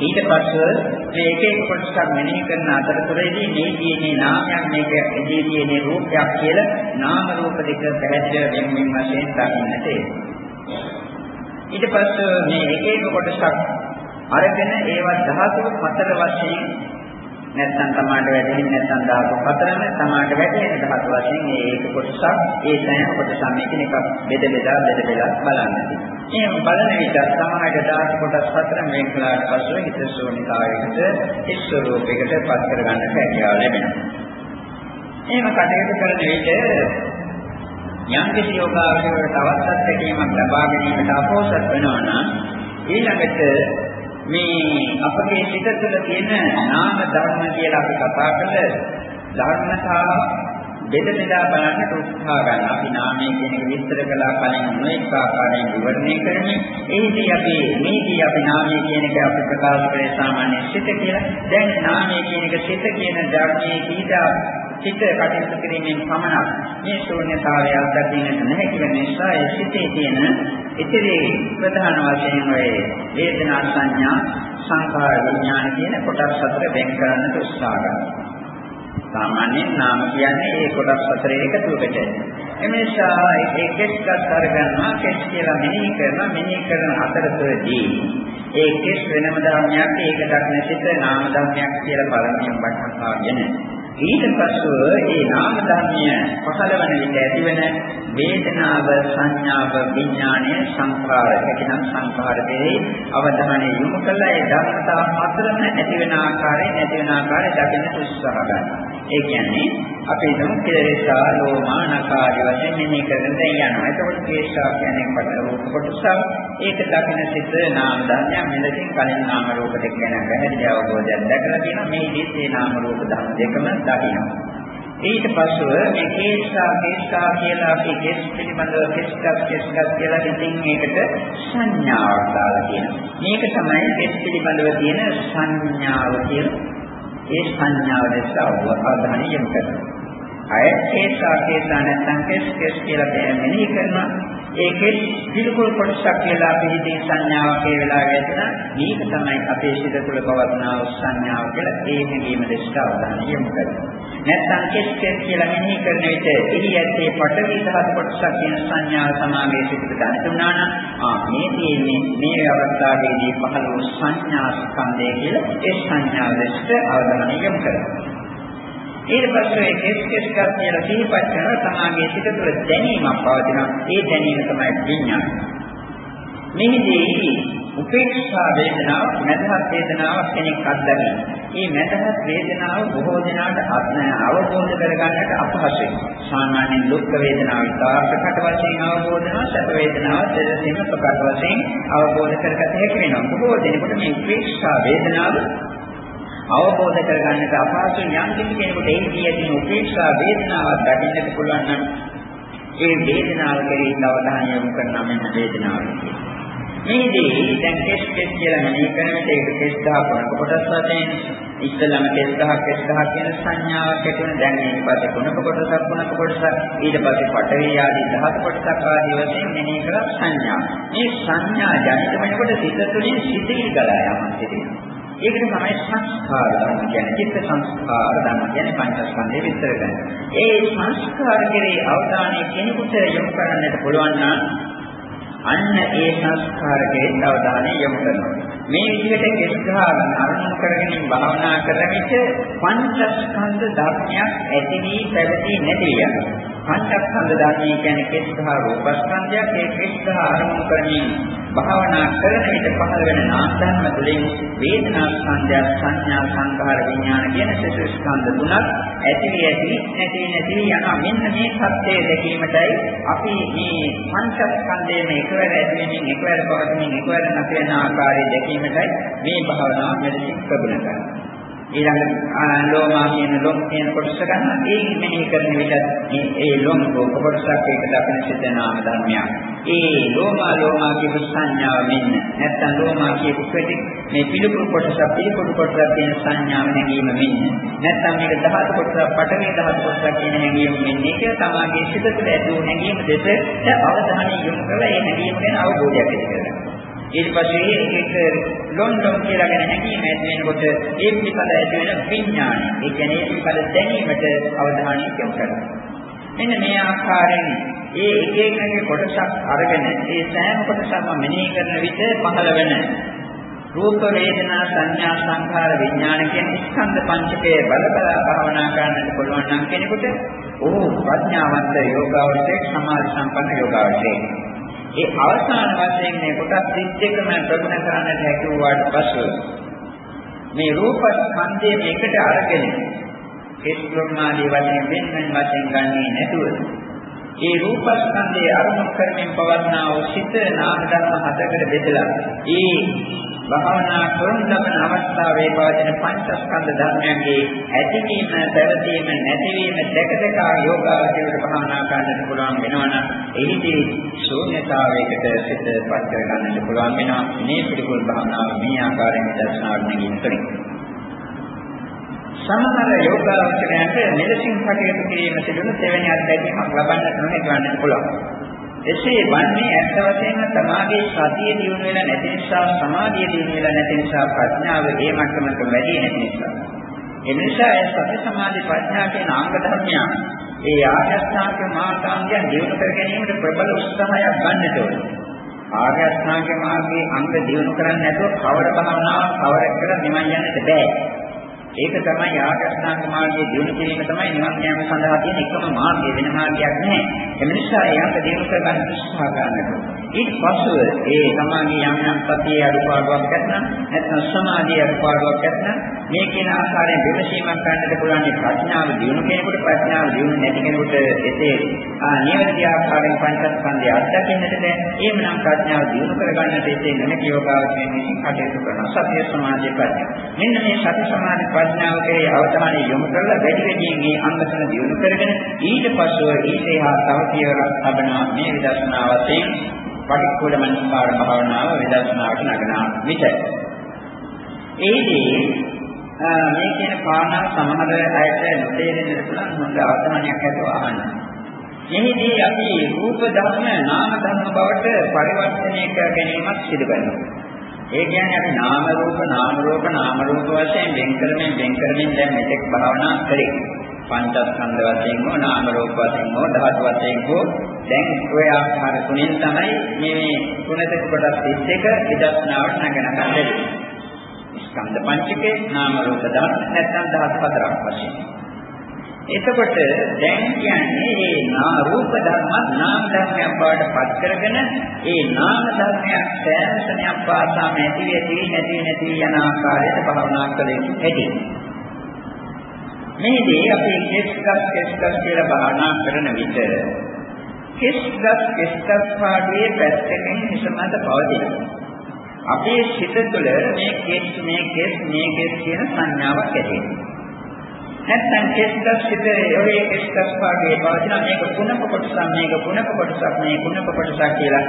ඊට පස්සේ මේ එක එක කොටසක් මෙනෙහි කරන අතරතුරේදී මේ කියන්නේ නාමයක් මේක එදී කියන්නේ රූපයක් කියලා නාම රූප දෙක පැහැදිලිව වෙන වෙන වශයෙන් දකින්නට ඊට පස්සේ මේ එක එක කොටසක් අරගෙන ඒවා ධාතු හතර වශයෙන් නැත්නම් තමාට වැටෙන්නේ නැත්නම් ධාතු හතරම තමාට වැටෙන ධාතු වශයෙන් මේ ඒක කොටසක් ඒ සෑම කොටසක් එකිනෙක බෙද බෙදා බෙද බෙදා බලන්න. එහෙනම් බලන විට සමාහයට ධාතු කොටස් හතරම වෙන් කළාට පස්සේ හිත ශූන්‍යතාවයකට ඉස්සරූපයකට පත් කරගන්න හැකියාව ලැබෙනවා. එහෙම කටයුතු කරන විට යම් කිසි යෝගාවචරයට අවස්ථත් දෙකීමක් ලබා ගැනීමට අපෝසත් වෙනවා නම් ඊළඟට මේ අපගේ සිත තුළ තියෙන නාම ධර්ම කියලා අපි කතා කළ ධර්මතා බෙද බෙදා බලන්නට උත්සාහ ගන්න. අපි නාමය කියන එක විස්තර කළා කලින් නොඑක ආකාරයෙන් විවරණය කරන්නේ. එහිදී අපි මේදී අපි නාමය කියන එක අපි ප්‍රකාශ කරේ සාමාන්‍ය සිත කියලා. දැන් නාමය කියන එක සිත කියන ධර්මයේ කීදා සිත කටයුතු කිරීමෙන් පමණක් මේ ශූන්‍යතාවය අත්දකින්නට නැහැ කියන නිසා ඒ සිතේ තියෙන ඉතිරි ප්‍රධාන වශයෙන් ඔය වේදනා සංඥා සංඛාර විඥාන කියන කොටස් හතර වෙන් කරන්නට උත්සාහ කරනවා. සාමාන්‍යයෙන් නාම කියන්නේ ඒ කොටස් හතරේ එකතුවකට. එමේසා ඒ කෙස්කත් අරගන්නවා කෙස් කියලා මෙනෙහි කරනවා මෙනෙහි කරන අතරතුරදී ඒ කෙස් වෙනම ධර්මයක් ඒක දක්න සිට නාම ධර්මයක් කියලා පළමුවෙන් වටහාගෙන ඊට පස්ව ඒ නාම ධර්මය පහළවන විට ඇතිවන වේදනාව සංඥාව විඥානය සංඛාර හැකිනම් සංඛාර දෙහි අවධානය යොමු කළා ඒ ධර්මතා හතරම ඇති වෙන ආකාරය නැති වෙන ආකාරය දකින්න උත්සාහ ගන්නවා. ඒ කියන්නේ අපි හිතමු කෙලෙසා ලෝමානකාරී වශයෙන් මෙහි කරන දැන් යනවා. එතකොට කේශා කියන්නේ පටලවපු කොටසක්. ඒක දකින්න සිත් නාම ධර්මයන් මෙලෙසින් කලින් නාම රූප දෙක ගැන පැහැදිලි අවබෝධයක් දැකලා තියෙනවා. මේ ඉදිරියේ නාම රූප ධර්ම දෙකම දකිනවා. ඊට පස්ව මේ කේශා කේශා කියලා අපි කේස් පිළිබඳව කේස්කස් කේස්කස් කියලා ඉතින් ඒකට සංඥාවක් දාලා කියනවා. මේක තමයි කේස් පිළිබඳව තියෙන සංඥාව කියලා. ඒ සංඥාව දැස්ස අවබෝධය යොමු කරනවා. අය කේසා කේසා නැත්නම් කෙස් කෙස් කියලා මෙනෙහි කරනවා. ඒකෙත් පිළිකුල් කොටසක් කියලා පිළිදී සංඥාවක් ඒ වෙලාවේ ඇතින මේක තමයි අපේ සිත තුළ පවත්නා සංඥාව කියලා ඒ හැඟීම දෙස්ට අවධානය යොමු කරනවා. නැත්නම් කෙස් කෙස් කියලා මෙනෙහි කරන විට එහි ඇත්තේ පටවි ධාතු කොටසක් කියන සංඥාව සමාගයේ සිට දැනුණා නම් ආ මේ තියෙන්නේ මේ අවස්ථාවේදී පහළ වූ සංඥා ස්කන්ධය කියලා ඒ සංඥාව දෙස්ට අවධානය යොමු කරනවා. ඊට පස්සේ කෙස් කෙස් කත් කියලා සිහිපත් කරන සමාගයේ සිට තුළ දැනීමක් පවතිනවා. ඒ දැනීම තමයි විඥානය. මෙහිදී උපේක්ෂා වේදනාව මැදහත් වේදනාවක් කෙනෙක් අත්දකින. මේ මැදහත් වේදනාව බොහෝ දෙනාට අවබෝධ කරගන්නට අපහසුයි. සාමාන්‍යයෙන් දුක් වේදනාව විතරකට වශයෙන් අවබෝධ වෙනවා, සැප වේදනාව දෙදෙසින්ම ප්‍රකට වශයෙන් අවබෝධ කරගත හැකි වෙනවා. බොහෝ දෙනෙකුට මේ උපේක්ෂා වේදනාව අවබෝධ කරගන්නට අපහසු යම් කිසි කෙනෙකුට එහිදී ඇති උපේක්ෂා වේදනාවක් දකින්නට පුළුවන් නම් ඒ වේදනාව කෙරෙහි අවධානය යොමු කරන මෙන්න වේදනාව මේදී දැන් කෙස් කෙස් කියලා මෙනෙහි කරන විට ඒක කෙස් දහ කොනක කොටස් වශයෙන් ඉස්සෙල්ලාම කෙස් දහ කෙස් දහ කියන සංඥාවක් ඇති වෙන දැන් ඊට පස්සේ කොනක කොටසක් කොනක කොටසක් ඊට පස්සේ පඨවි ආදී දහස් කොටසක් ආදී වශයෙන් මෙනෙහි කර සංඥා. මේ සංඥා ජනිත වෙනකොට සිත තුළින් සිතේ ගලා යනවා සිතේ ඒකට තමයි සංස්කාර ධර්ම කියන්නේ. චිත්ත සංස්කාර ධර්ම කියන්නේ පංචස්කන්ධය විස්තර කරන. ඒ සංස්කාර කෙරේ අවධානය කෙනෙකුට යොමු කරන්නට පුළුවන් නම් අන්න ඒ සංස්කාර කෙරේ අවධානය යොමු කරනවා. මේ විදිහට කෙස්ගහන අරමුණු කරගෙන භාවනා කරන විට පංචස්කන්ධ ධර්මයක් ඇති වී පැවති නැති යනවා. පංචස්කන්ධ ධර්මය කියන්නේ කෙස්කහ රූපස්කන්ධයක්. ඒ කෙස්කහ අරමුණු කරමින් භාවනා කරන විට පහළ වෙන නාමධර්ම තුළින් වේදනා ස්කන්ධය සංඥා සංඛාර විඥාන කියන සසු ස්කන්ධ තුනක් ඇති වී ඇති නැති නැති යන මෙන්න මේ සත්‍යය දැකීමටයි අපි මේ පංචස්කන්ධයේ එකවර ඇති වෙනින් එකවර පවතිමින් එකවර නැති වෙන ආකාරය දැකීමටයි මේ භාවනාව මෙලෙසින් ප්‍රගුණ කරන්නේ. ඊළඟ ලෝමා කියන ලොම් කියන කොටස ගන්න ඒ මෙනෙහි කරන විට ඒ ලොම් කොටසක් ඒක දකින සිත නාම ධර්මයක්. ඒ ලෝමා ලෝමා කියපු සංඥාව මෙන්න. නැත්තම් ලෝමා කියපු කෙටි මේ පිළිකුල් කොටස පිළිකුල් කොටස කියන සංඥාව නැගීම මෙන්න. නැත්තම් මේක දහස් කොටස පටවේ දහස් කොටස කියන හැඟීම මෙන්න. ඒක තමයි සිත තුළ ඇති වූ හැඟීම දෙස අවධානය යොමු කරලා ඒ හැඟීම ගැන අවබෝධයක් ඇති කරගන්න. ඊට පස්සේ ඒක ලොන්ඩොන් කියලා ගැන හැඟීම ඇති වෙනකොට ඒ පිළිපද ඇති වෙන විඥානය. ඒ කියන්නේ ඒ පිළිපද දැනීමට අවධානය යොමු කරනවා. මෙන්න මේ ආකාරයෙන් ඒ එක එකගේ කොටසක් අරගෙන ඒ සෑම කොටසක්ම මෙනෙහි කරන විට පහළ වෙන රූප වේදනා සංඥා සංඛාර විඥාන කියන ස්කන්ධ පංචකයේ බලබලා භාවනා කරන්නට පුළුවන් නම් කෙනෙකුට ඕ ප්‍රඥාවන්ත යෝගාවචරයේ සමාධි සම්පන්න යෝගාවචරයේ ඒ අවසාන වශයෙන් මේ කොටස් 31ම ප්‍රගුණ කරන්නට හැකි වූාට පසු මේ රූප ස්කන්ධයේ මේකට අරගෙන කෙස්ලොම්මාදී වශයෙන් වෙනමෙන් වශයෙන් ගන්නේ නැතුව ඒ රූප ස්කන්ධයේ අරමුණු කරමින් පවත්නා වූ සිත නාම ධර්ම හතකට බෙදලා ඒ භාවනා කරන ලබන අවස්ථාවේ පවතින පංචස්කන්ධ ධර්මයන්ගේ ඇතිවීම, පැවතීම, නැතිවීම දැක දැක යෝගාවචරයට භාවනා කරන්නට පුළුවන් වෙනවනම් එහිදී ශූන්‍යතාවයකට සිතපත් කර ගන්නට පුළුවන් වෙනවා. මේ පිළිකුල් භාවනාව මේ ආකාරයෙන් දර්ශනාවට නැගීම තුළින්. සමහර යෝගාවචරයන්ට මෙලෙසින් කටයුතු කිරීම සිදුවන දෙවැනි අත්දැකීමක් ලබන්නට නොහැකි පුළුවන්. එසේ වන්නේ ඇත්ත වශයෙන්ම සමාධියේ සතිය දියුණු වෙලා නැති නිසා සමාධිය දියුණු වෙලා නැති නිසා ප්‍රඥාව ඒ මට්ටමට වැඩි නැති නිසා. ඒ නිසා ඒ සති සමාධි ප්‍රඥා කියන අංග ධර්මයන් ඒ ආර්යස්ථාංග මාර්ගයන් දියුණු කර ගැනීමට ප්‍රබල උත්සාහයක් ගන්නට ඕනේ. ආර්ය අෂ්ටාංග මාර්ගයේ අංග දියුණු කරන්නේ නැතුව කවර භාවනාවක් කවර එකට නිවන් යන්නට බෑ. ඒක තමයි ආගස්ථාංග මාර්ගයේ දිනු කිරීම තමයි නිවන් යාම සඳහා තියෙන එකම මාර්ගය වෙන මාර්ගයක් නැහැ. ඒ නිසා ඒක දිනු කරගන්න උත්සාහ ගන්නකොට ඊට පස්ව ඒ සමාධිය යම් යම් සතියේ අඩුපාඩුවක් නැත්නම් නැත්නම් සමාධියේ අඩුපාඩුවක් නැත්නම් මේ කියන ආකාරයෙන් විමසීමක් කරන්නට පුළුවන් ප්‍රඥාව දිනු කෙනෙකුට ප්‍රඥාව දිනු නැති කෙනෙකුට එසේ නියමිත ආකාරයෙන් පංචස්කන්ධය අත්දකින්නට බෑ. එහෙමනම් ප්‍රඥාව දිනු කරගන්නට එසේ නැති යෝගාවචරයෙන් කටයුතු කරන සතිය සමාධිය ප්‍රඥා. මෙන්න මේ සති සමාධි ප්‍රඥාව කෙරේ අවධානය යොමු කරලා වැඩි වැඩියෙන් මේ අංග තුන දිනු කරගෙන ඊට පස්ව ඊටේ හා තව පියවරක් ලබනවා මේ විදර්ශනාවතේ පටික්කුල මනස්කාර භාවනාව විදර්ශනාවට නගන විට එහිදී මේ කියන කාරණා සමහර අයට නොතේරෙන්න පුළුවන් හොඳ අවධානයක් ඇතුව අහන්න. මෙහිදී අපි රූප ධර්ම නාම ධර්ම බවට පරිවර්තනය කර ගැනීමක් සිදු කරනවා. ඒ කියන්නේ අපි නාම රූප නාම රූප නාම රූප වශයෙන් වෙන් කරමින් වෙන් කරමින් දැන් මෙතෙක් භාවනා කරේ. පංචස්කන්ධ වශයෙන් හෝ නාම රූප වශයෙන් හෝ ධාතු වශයෙන් හෝ දැන් ඔය ආකාර තුනෙන් තමයි මේ තුනක කොටස් 31 විදර්ශනාවට නගන කන්දේ. ස්කන්ධ පංචකේ නාම රූප ධාතු නැත්නම් ධාතු හතරක් වශයෙන්. එතකොට දැන් කියන්නේ මේ නා රූප ධර්මත් නාම ධර්මයක් බවට පත් කරගෙන ඒ නාම ධර්මයක් සෑමසනයක් පාසා නැති වෙති නැති නැති යන ආකාරයට භවනා කළ යුතු හැටි. මේදී අපි කෙස්කස් කෙස්කස් කියලා භවනා කරන විට කෙස්කස් කෙස්කස් පාඩුවේ පැත්තකින් හිසමත පවතිනවා. අපේ සිත තුළ මේ කෙස් මේ කෙස් මේ කෙස් කියන සංඥාවක් ඇති වෙනවා. නැත්නම් කෙස්කස් සිට ඔය කෙස්කස් පාඩේ පවතින මේක පුනක කොටසක් මේක පුනක කොටසක් මේ පුනක කොටසක් කියලා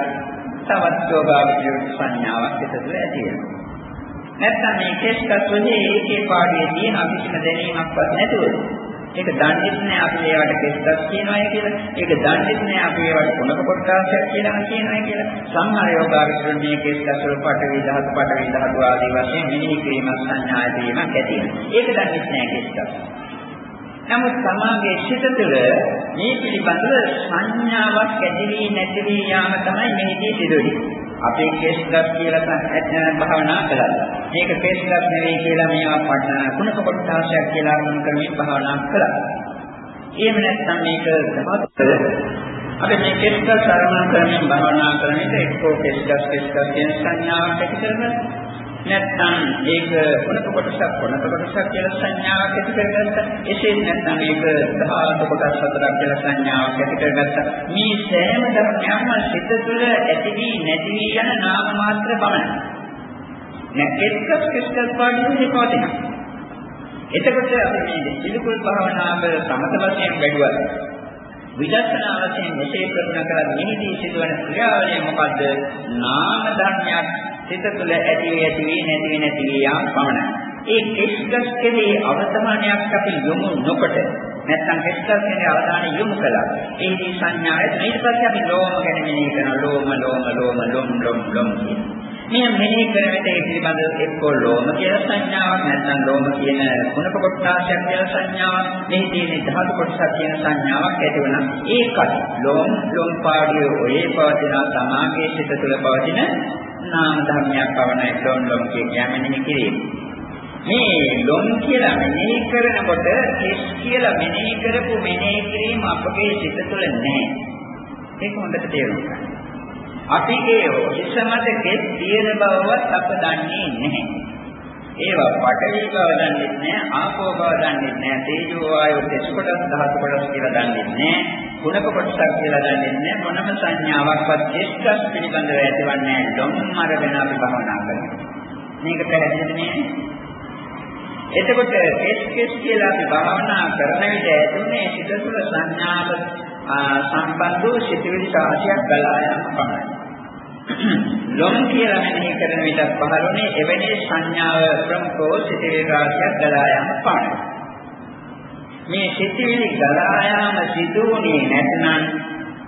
තවත් යෝගාවචර සංඥාවක් හිතට ඇති වෙනවා. නැත්නම් මේ කෙස්කස් වලේ ඒකේ පාඩේ තියෙන අකිසිම දැනීමක්වත් නැතුව ඒක දන්නේ නැහැ අපි ඒවට කෙස්කස් කියනවා කියලා. ඒක දන්නේ නැහැ අපි ඒවට පුනක කොටසක් කියලා කියනවා කියලා. සම්හාර යෝගාවචර මේ කෙස්කස් වල පටවි ධාතු පටවි ධාතු ආදී වශයෙන් මෙනෙහි කිරීමක් සංඥා ඇතිවීමක් ඇති වෙනවා. ඒක දන්නේ නැහැ කෙස්කස්. නමුත් සමාගයේ සිත තුළ මේ පිළිබඳව සංඥාවක් ඇතිවී නැතිවී යාම තමයි මේකේ සිදුවෙන්නේ. අපේ කේස්ගත් කියලා භාවනා කළා. මේක කේස්ගත් නෙවෙයි කියලා මේවා පටන කුණක කොටසක් කියලා අනුන් කරමින් භාවනා කළා. එහෙම නැත්නම් මේක ධාතුව අපි මේ කේස්ගත් සරණ කරමින් භාවනා කරන විට එක්කෝ කේස්ගත් කේස්ගත් කියන සංඥාවක් ඇති කරගන්නවා. නැත්නම් ඒක කොනක කොටසක් කොනක කොටසක් කියලා සංඥාවක් ඇති කරගත්තා. එසේ නැත්නම් ඒක ධාතු කොටස් හතරක් කියලා සංඥාවක් ඇති කරගත්තා. මේ සෑම ධර්මයක්ම සිත තුළ ඇති වී නැති වී යන නාම මාත්‍ර පමණයි. නැකෙස්සස් කෙස්සස් පාඩියේ පවතින. එතකොට අපි මේ පිළිකුල් භාවනාව සමත වශයෙන් වැඩුවා. විදර්ශනා වශයෙන් මෙසේ ප්‍රගුණ කරලා මෙහිදී සිදුවන ක්‍රියාවලිය මොකද්ද? නාම ධර්මයක් සිත තුළ ඇති වී ඇති වී නැති වී නැති වී යාම පමණයි. ඒ කෙස්ගස් කෙරේ අවධානයක් අපි යොමු නොකොට නැත්නම් කෙස්ගස් කෙරේ අවධානය යොමු කළා. ඒදී සංඥාය ඊට පස්සේ අපි ලෝම ගැන මෙනෙහි කරන ලෝම ලෝම ලෝම ලොම් ලොම් ලොම් මේ මෙනෙහි කරන විට ඒ පිළිබඳව එක්කෝ ලෝම කියලා සංඥාවක් නැත්නම් ලෝම කියන කුණක කොටසක් කියලා සංඥාවක් මේ තියෙන ධාතු කොටසක් කියන සංඥාවක් ඇති වෙනවා. ඒකත් ලෝම ලොම් පාඩිය ඔය පවතින සමාගයේ සිට තුළ පවතින නාම ධර්මයක් පවණයි ලොම් ලොම් කියන්නේ මෙනෙහි කිරීම. මේ ලොම් කියලා මෙනෙහි කරනකොට කෙස් කියලා මෙනෙහි කරපු මෙනෙහි කිරීම අපගේ සිත තුළ නැහැ. ඒක හොඳට තේරුම් ගන්න. අපි ඒ ඉස්සමත කෙස් තියෙන බවවත් අප දන්නේ නැහැ. ඒවා පඨවි බව දන්නේ නැහැ, ආපෝ බව දන්නේ නැහැ, තේජෝ වායෝ තෙස් කොටස් ධාතු කොටස් කියලා දන්නේ නැහැ. ගුණක කොටසක් කියලා දන්නේ නැහැ මොනම සංඥාවක්වත් එක්කස් පිළිබඳව ඇතිවන්නේ ඩොම් අරගෙන අපි භවනා කරනවා. මේක පැහැදිලිද නේද? එතකොට කෙස් කෙස් කියලා අපි භාවනා කරන විට ඇතුනේ සිත තුළ සංඥාව සම්බන්ධව සිටිවිලි සාහසියක් ගලා යන පමණයි. ලොම් කියලා මෙනෙහි කරන විට පහළුනේ එවැනි සංඥාව ප්‍රමුඛෝ සිටිවිලි රාශියක් ගලා යන පමණයි. මේ සිතිවිලි ගලා යාම සිදුුනේ නැත්නම්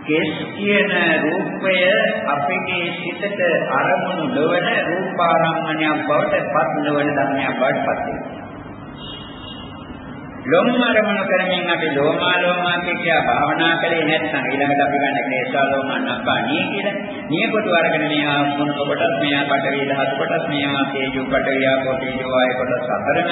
කෙස් කියන රූපය අපගේ සිතට අරමුණු නොවන රූපාරම්මණයක් බවට පත් නොවන ධර්මයක් බවට පත් වෙනවා. ලොම් අරමුණු කරමින් අපි ලෝමා ලෝමා කියලා භාවනා කළේ නැත්නම් ඊළඟට අපි ගන්න ක්ලේශා ලෝමා නප්පාණී කියලා නියපොතු අරගෙන මෙහා මොන කොටස් මෙහා පටවිය ධාතු කොටස් මෙහා තේජෝ පටවිය ආපෝ තේජෝ ආය කොටස් හතරම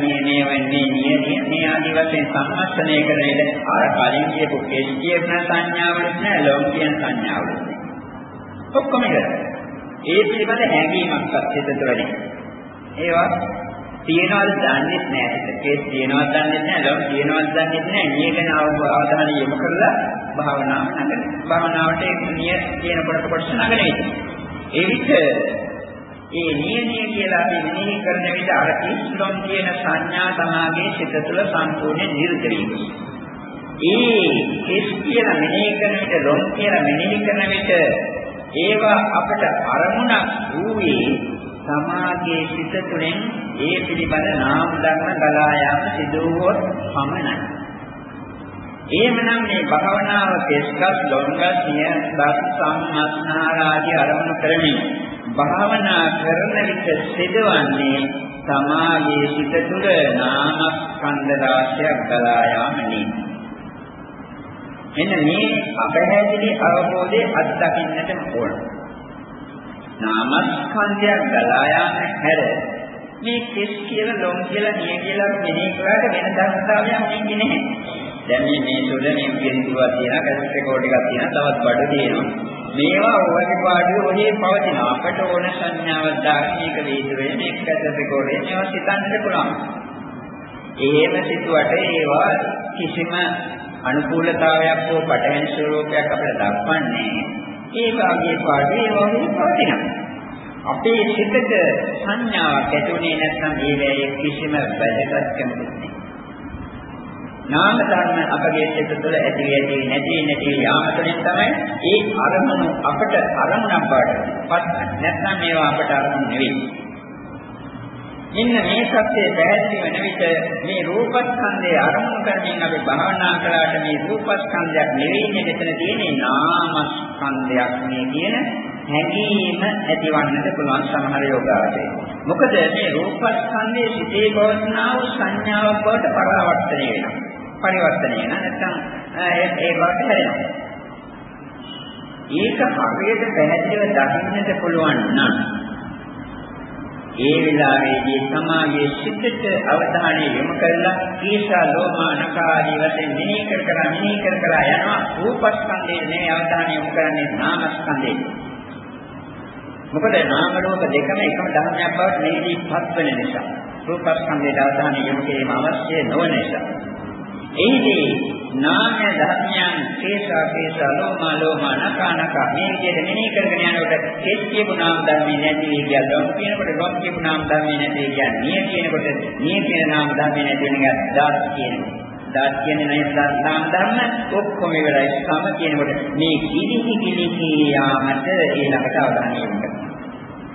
මේ මේ වෙන්නේ නිය මේ ආදි වශයෙන් සම්මස්තනය කරන්නේ අර කලින් කියපු කේස් කියන සංඥාවලුත් නෑ ලෝම කියන සංඥාවලුත් නෑ. ඔක්කොම ඉවරයි. ඒ පිළිබඳ හැඟීමක් සත්‍යත තුළදී ඒවා තියනවද දන්නේ නැහැ. කේස් තියනවද දන්නේ නැහැ. ලොම් තියනවද දන්නේ නැහැ. නියගෙන අවධානය යොමු කරලා භාවනාව නගන. භාවනාවට ඒ නිය කියන කොට කොටස නගනේ. ඒ විට ඒ නියනිය කියලා අපි මෙනෙහි කරන විට අර කිස්ලොම් කියන සංඥා තමාගේ සිත තුළ සම්පූර්ණ නිරුද්ධ වීම. ඒ කිස් කියලා මෙනෙහි කරන විට ලොම් කියලා මෙනෙහි කරන විට ඒවා අපට අරමුණක් වූවේ සමාගයේ සිත තුළින් ඒ පිළිබඳ නාම ධර්ම ගලා යාම සිදු වුවොත් පමණයි. එහෙමනම් මේ භාවනාව කෙස්කස් ලොංගස් නියදස් සම්මස්නාර ආදී අරමුණු කරමින් භාවනා කරන විට සිදුවන්නේ සමාගයේ සිත තුළ නාමස්කන්ධ රාශියක් ගලා යාම නෙවෙයි. මෙන්න මේ අපහැදිලි අවබෝධය අත්දකින්නට ඕන. නාමස්කන්ධයක් ගලා යාම හැර මේ කෙස් කියලා ලොම් කියලා නිය කියලා මෙනෙහි කරාට වෙන ධර්මතාවයක් නෙන්නේ නැහැ. දැන් මේ මේ තුළ මේ බිඳුවක් තියෙනවා, කැසට් රෙකෝඩ් එකක් තියෙනවා, තවත් බඩු තියෙනවා. මේවා ඔයගේ පාඩුවේ ඔහේ පවතින අපට ඕන සංඥාවක් දාර්ශනික වේදුවේ මේක කැසට් රෙකෝඩ් එකේ මේවා සිතන්නට පුළුවන්. එහෙම සිතුවට ඒවා කිසිම අනුකූලතාවයක් හෝ පටහැනි ස්වરૂපයක් අපිට දක්වන්නේ ඒ වාගේ පාඩේ වගේ පවතිනවා. අපේ සිතට සංඥාවක් ඇතිුනේ නැත්නම් ඒ වෙලේ කිසිම වැදගත්කමක් නැහැ. නාම ධර්ම අපගේ සිත තුළ ඇති ඇති නැති නැති යාම තුළින් තමයි ඒ අරමුණු අපට අරමුණක් බවට පත් නැත්නම් මේවා අපට අරමුණු නෙවෙයි. මෙන්න මේ සත්‍යය පැහැදිලි වෙන විට මේ රූපස්කන්ධයේ අරමුණු කරමින් අපි භාවනා කළාට මේ රූපස්කන්ධයක් නෙවෙයි මෙතන තියෙන්නේ නාමස්කන්ධයක් මේ කියන හැඟීම ඇතිවන්නට පුළුවන් සමහර යෝගාවචරය. මොකද මේ රූපස්කන්ධයේ සිටේ පවස්නා වූ සංඥාවක් බවට පරිවර්තනය වෙනවා. පරිවර්තනය වෙනවා නැත්නම් ඒ බවට හැරෙනවා. ඒක හරියට පැහැදිලිව දකින්නට පුළුවන් නම් ඒ වෙලාවේදී සමාගයේ සිතට අවධානය යොමු කරලා ඊශා ලෝමානකාදී වශයෙන් මෙනෙහි කර කර මෙනෙහි කර කර යනවා රූපස්කන්ධයේ නෙමෙයි අවධානය යොමු කරන්නේ නාමස්කන්ධේ. මොකද නාම රූප දෙකම එකම ධර්මයක් බවට මේදී පත් වෙන නිසා රූපස්කන්ධයේ අවධානය යොමු කිරීම අවශ්‍ය නොවන නිසා. එහිදී නාම ධර්මයන් කේසා කේසා ලෝමා ලෝමා නකා නකා මේ විදිහට මෙනෙහි කරගෙන යනකොට කෙස් කියපු නාම ධර්මේ නැති වෙ ගියා ලොම් කියනකොට ලොම් කියපු නාම ධර්මේ නැති වෙ ගියා නිය කියනකොට නිය කියන නාම ධර්මේ නැති වෙන ගියා දාස් කියනවා. දාස් කියන්නේ නයි නාම ධර්ම ඔක්කොම ඉවරයි. සම කියනකොට මේ කිලිහි කිලිහි යාමට ඊළඟට අවධානය යොමු කරනවා.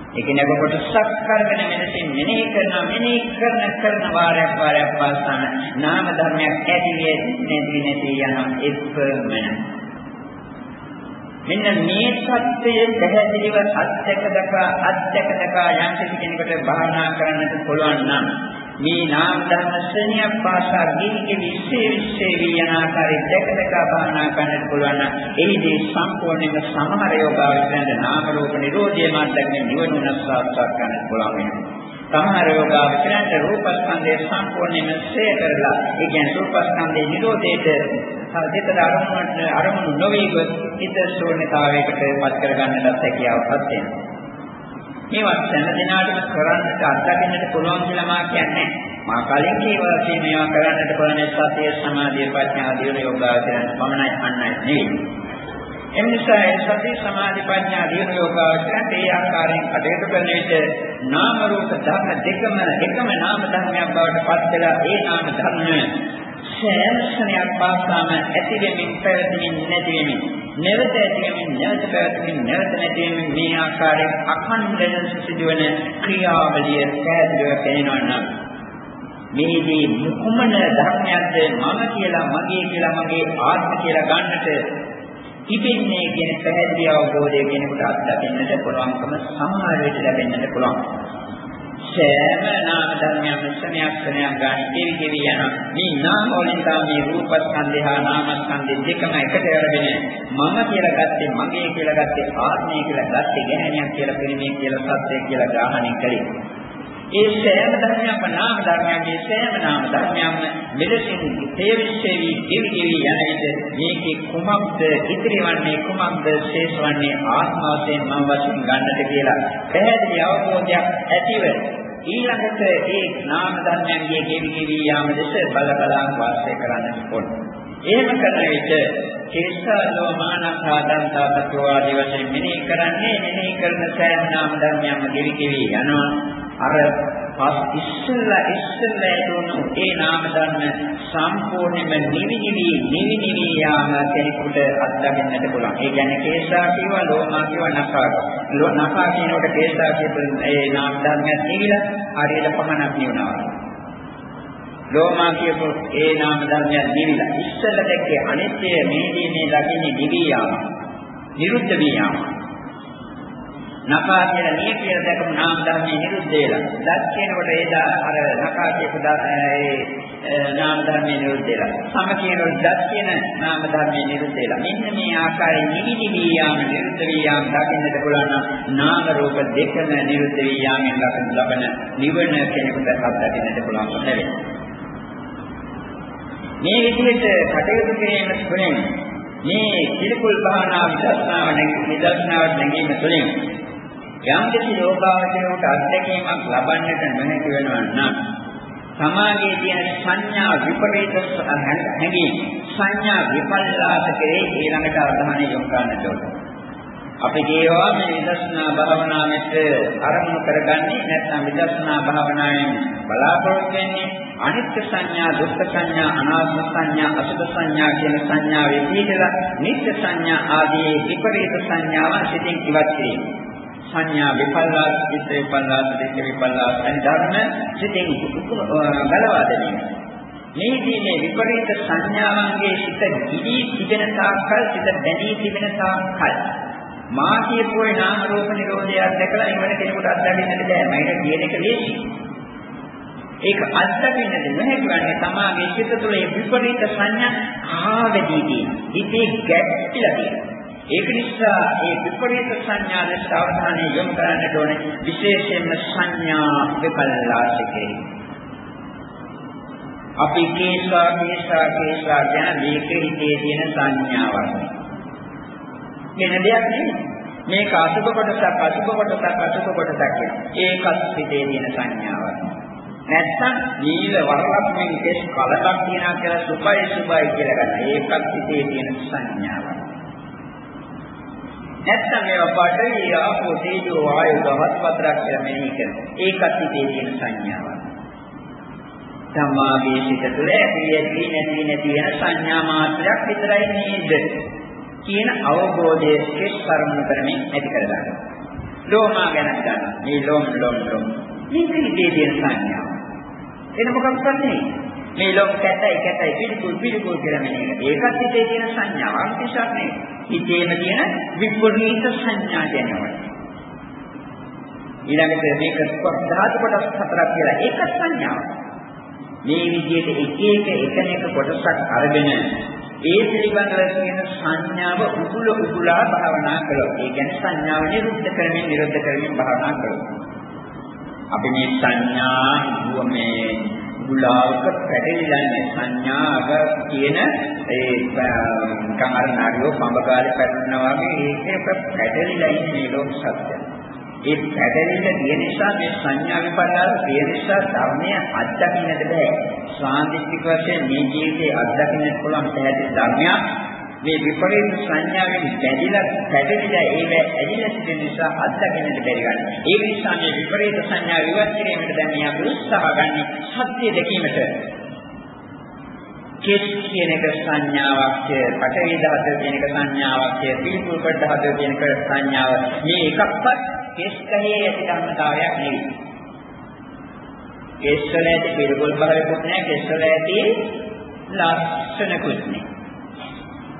ඒ කියන්නේ අප කොටසක් කරගෙන මෙලෙසින් මෙනෙහි කරන මෙනෙහි කරන කරන වාරයක් වාරයක් පාසන නාම ධර්මයක් ඇති නැති නැති යන එක්කමන මෙන්න මේ සත්‍යය පැහැදිලිව අත්දක දක අත්දක දක යම් කෙනෙකුට භාවනා කරන්නට පුළුවන් නම් මේ නාම ධර්ම ශ්‍රේණියක් පාසා ගිහිගේ විශ්ේ විශ්ේ වී යන ආකාරයෙන් දැක දැක භාවනා කරන්නට පුළුවන් නම් එහිදී සම්පූර්ණයෙන්ම සමහර යෝගාවචරයන්ට නාම රූප නිරෝධය මාර්ගයෙන් නිවන සාක්ෂාත් කරගන්න පුළුවන් වෙනවා. සමහර යෝගාවචරයන්ට රූපස්කන්ධය සම්පූර්ණයෙන්ම ශේ කරලා ඒ කියන්නේ රූපස්කන්ධයේ නිරෝධයට සිතට අරමුණට අරමුණු නොවේව හිත ශූන්‍යතාවයකට පත් කරගන්නට හැකියාවක් තියෙනවා මේවත් සෑම දිනාටම කරන්නට අත්දකින්නට පුළුවන් කියලා මා කියන්නේ මා කලින් කීවා මේවා කරන්නට පුළුවන් සතිය සමාධිය ප්‍රඥා දියුණු යෝගාවචරයන් පමණයි අන්නයි නෙවෙයි. එනිසා ඒ සති සමාධි ප්‍රඥා දියුණු යෝගාවචරයන් ඒ ආකාරයෙන් කටයුතු කරන විට නාම රූප ධර්ම දෙකම එකම නාම ධර්මයක් බවට පත් වෙලා ඒ නාම ධර්ම සෑම ක්ෂණයක් පාසාම ඇති වෙමින් පැවතෙමින් නැති වෙමින් නැවත ඇති වෙමින් නැවත පැවතෙමින් නැවත නැති වෙමින් මේ ආකාරයෙන් අඛණ්ඩව සිදුවන ක්‍රියාවලිය පැහැදිලිව පේනවා නම් මේදී කුමන ධර්මයක්ද මම කියලා මගේ කියලා මගේ ආත්ම කියලා ගන්නට ඉතින්නේ කියන පැහැදිලි අවබෝධය කෙනෙකුට අත්දකින්නට පුළුවන්කම සමහර විට ලැබෙන්නට පුළුවන්. සෑම නාම ධර්මයන් ශ්‍රණයක් ශ්‍රණයක් ගන්න කෙවි කෙවි යන මේ නාම වලින් තමයි රූපස්කන්ධය හා නාමස්කන්ධය දෙකම එකට යරගෙන මම කියලා ගත්තේ මගේ කියලා ගත්තේ ආත්මය කියලා ගත්තේ ගැහණියක් කියලා පිරිමියෙක් කියලා සත්‍යයක් කියලා ග්‍රහණය කරේ ඒ සෑම ධර්මයක්ම නාම ධර්මයන්ගේ සෑම නාම ධර්මයක්ම මෙලෙසින් තේවිස්සේවි කිවි කිවි යන විට මේකේ කුමක්ද ඉතිරිවන්නේ කුමක්ද ශේෂවන්නේ ආත්ම වශයෙන් මම වශයෙන් ගන්නට කියලා පැහැදිලි අවබෝධයක් ඇතිව ඊළඟට ඒ නාම ධර්මයන්ගේ කිවි කිවි යාම දෙස බල බලා වාසය කරන්නට ඕන. එහෙම කරන විට කේසාලෝ මානසා දන්තා තත්ව ආදී වශයෙන් මෙනෙහි කරන්නේ මෙනෙහි කරන සෑම නාම ධර්මයන්ම කිවි කිවි යනවා. අර ඉස්සෙල්ලා ඉස්සෙල්ලා දුන්නු ඒ නාම ධර්ම සම්පූර්ණයෙන්ම නිවි නිවි නිවි නිවි යාම කෙනෙකුට අත්දකින්නට පුළුවන්. ඒ කියන්නේ කේසා කියවා ලෝමා කියවා නකා. නකා කියනකොට කේසා කියපු ඒ නාම ධර්මයක් නිවිලා හරියට පහනක් නිවනවා. ලෝමා කියපු ඒ නාම ධර්මයක් නිවිලා ඉස්සෙල්ලා දැක්කේ අනිත්‍ය මේදී මේ දකින්නේ නිවි යාම. නිරුද්ධ වී යාම. නකා කියලා නිය කියලා දැකපු නාම ධර්මයේ නිරුද්ධ වෙලා. දත් කියනකොට ඒ අර නකා කියපු ඒ නාම ධර්මයේ නිරුද්ධ වෙලා. සම කියනකොට දත් කියන නාම ධර්මයේ නිරුද්ධ වෙලා. මෙන්න මේ ආකාරයෙන් නිවි නිවි යාම නිරුද්ධ වී යාම දකින්නට පුළුවන් නාම රූප දෙකම නිරුද්ධ වී යාමෙන් ලබන නිවන කෙනෙකුට අත්දකින්නට පුළුවන් නෙවෙයි. මේ විදිහට කටයුතු කිරීම තුළින් මේ පිළිකුල් භාවනා විදර්ශනාව නැගී විදර්ශනාවට නැගීම තුළින් යම් කිසි යෝගාවචරයට අත්දැකීමක් ලබන්නට නොහැකි වෙනවා නම් සමාගයේ තියෙන සංඥා විපරීත හැඟීම් සංඥා විපල්ලාස කෙරේ ඊළඟට අවධානය යොමු කරන්නට ඕනේ. අපි කියවා මේ විදර්ශනා භාවනාවෙත් අරමුණු කරගන්නේ නැත්නම් විදර්ශනා භාවනාවෙන් බලාපොරොත්තු වෙන්නේ අනිත්‍ය සංඥා, දුක්ඛ සංඥා, අනාත්ම සංඥා, අසුභ සංඥා කියන සංඥාවේ පිළිදලා නිත්‍ය සංඥා ආදී විපරීත සංඥාවන් සිටින් ඉවත් කිරීම. සංඥා විපල්ලාස, චිත්ත විපල්ලාස, දෙක විපල්ලාස අනි ධර්ම සිටින් ගලවා දැමීම. මේදී මේ විපරීත සංඥාවන්ගේ සිත ගිලී තිබෙන තාක්කල් සිත බැඳී තිබෙන තාක්කල් මා කියපුවේ නාම රූප නිරෝධයක් දැකලා ඉවර කෙනෙකුට අත්දකින්නට බෑ. මයිට කියන එක ලේසි. ඒක අත්දකින්නට නොහැකිවන්නේ තමාගේ චිත්ත තුළ මේ විපරීත සංඥා ආවදී තියෙන. ඉතේ ගැට්ටිලා තියෙනවා. ඒක නිසා මේ විපරීත සංඥා දැස අවධානය යොමු කරන්නට ඕනේ විශේෂයෙන්ම සංඥා විපල්ලාසිකේ. අපි කේසා කේසා කේසා කියන මේකේ හිතේ තියෙන සංඥාවක්. වෙන දෙයක් නෙමෙයි. මේක අසුබ කොටසක් අසුබ කොටසක් අසුබ කොටසක් කියන. ඒකත් හිතේ තියෙන සංඥාවක්. නැත්තම් නීල වරලක්ෙන් කෙස් කලක් තියනවා කියලා සුභයි සුභයි කියලා ගන්න. ඒකත් හිතේ තියෙන සංඥාවක්. නැත්තම් මේවා පාඩේ ආපෝ තේජෝ වායු දහස් පතරක් කියලා මෙනෙහි කරනවා. ඒකත් හිතේ තියෙන සංඥාවක්. සමාගයේ සිට තුළ ඇති ඇති නැති නැති වෙන සංඥා මාත්‍රයක් විතරයි නේද කියන අවබෝධය කෙස් කර්ම කරමින් ඇති කරගන්නවා. ලෝමා ගැන ගන්න. මේ ලෝම ලෝම ලෝම. මේක හිතේ තියෙන සංඥාව. එන මොකක්ද නෙමෙයි. මේ ලෝක කැතයි කැතයි පිළිකුල් පිළිකුල් කියලා මෙන්න ඒකත් හිතේ තියෙන සංඥාව අන්තිශක් නේ. හිතේම තියෙන විපරීත සංඥා දැනෙනවා. ඊළඟට මේක ධාතු කොටස් හතරක් කියලා ඒකත් සංඥාවක්. මේ විදිහට එක එක එකිනෙක කොටසක් අරගෙන ඒ පිළිබඳව තියෙන සංඥාව උගුල උගුලා භාවනා කළොත් ඒ කියන්නේ සංඥාව නිරුද්ධ කරමින් නිරුද්ධ කරමින් භාවනා කළොත් අපි මේ සංඥා මේ ගුලාවක පැටලිලන්නේ සංඥාව කියන ඒ කමරනාරියෝ පඹකාලේ පැටලෙනවා වගේ ඒක පැටලිලා ඉන්නේ ලෝක සත්‍යය. ඒ පැටලෙන්න තියෙන නිසා මේ සංඥා විපල්ලාස තියෙන නිසා ධර්මය අත්දකින්නට බෑ. ස්වාන්දිස්තික වශයෙන් මේ ජීවිතේ අත්දකින්නට පුළුවන් පැහැදිලි ධර්මයක් මේ විපරීත සංඥාවෙන් බැඳිලා පැටලිලා ඒව ඇදිලා සිටින නිසා අත්දකින්නට බැරි ගන්න. ඒ නිසා මේ විපරීත සංඥා විවත් කිරීමට දැන් මේ අපි උත්සාහ ගන්න සත්‍ය දැකීමට. කෙස් කියන එක සංඥාවක්, පඨවි ධාතුව කියන එක සංඥාවක්, පිළිකුල් කොට ධාතුව කියන එක සංඥාව. මේ එකක්වත් කෙස් කහේ ඇති ධර්මතාවයක් නෙවෙයි. කෙස් වල ඇති පිළිකුල් භාවයක්වත් නැහැ, කෙස් වල ඇති ලක්ෂණකුත් නැහැ.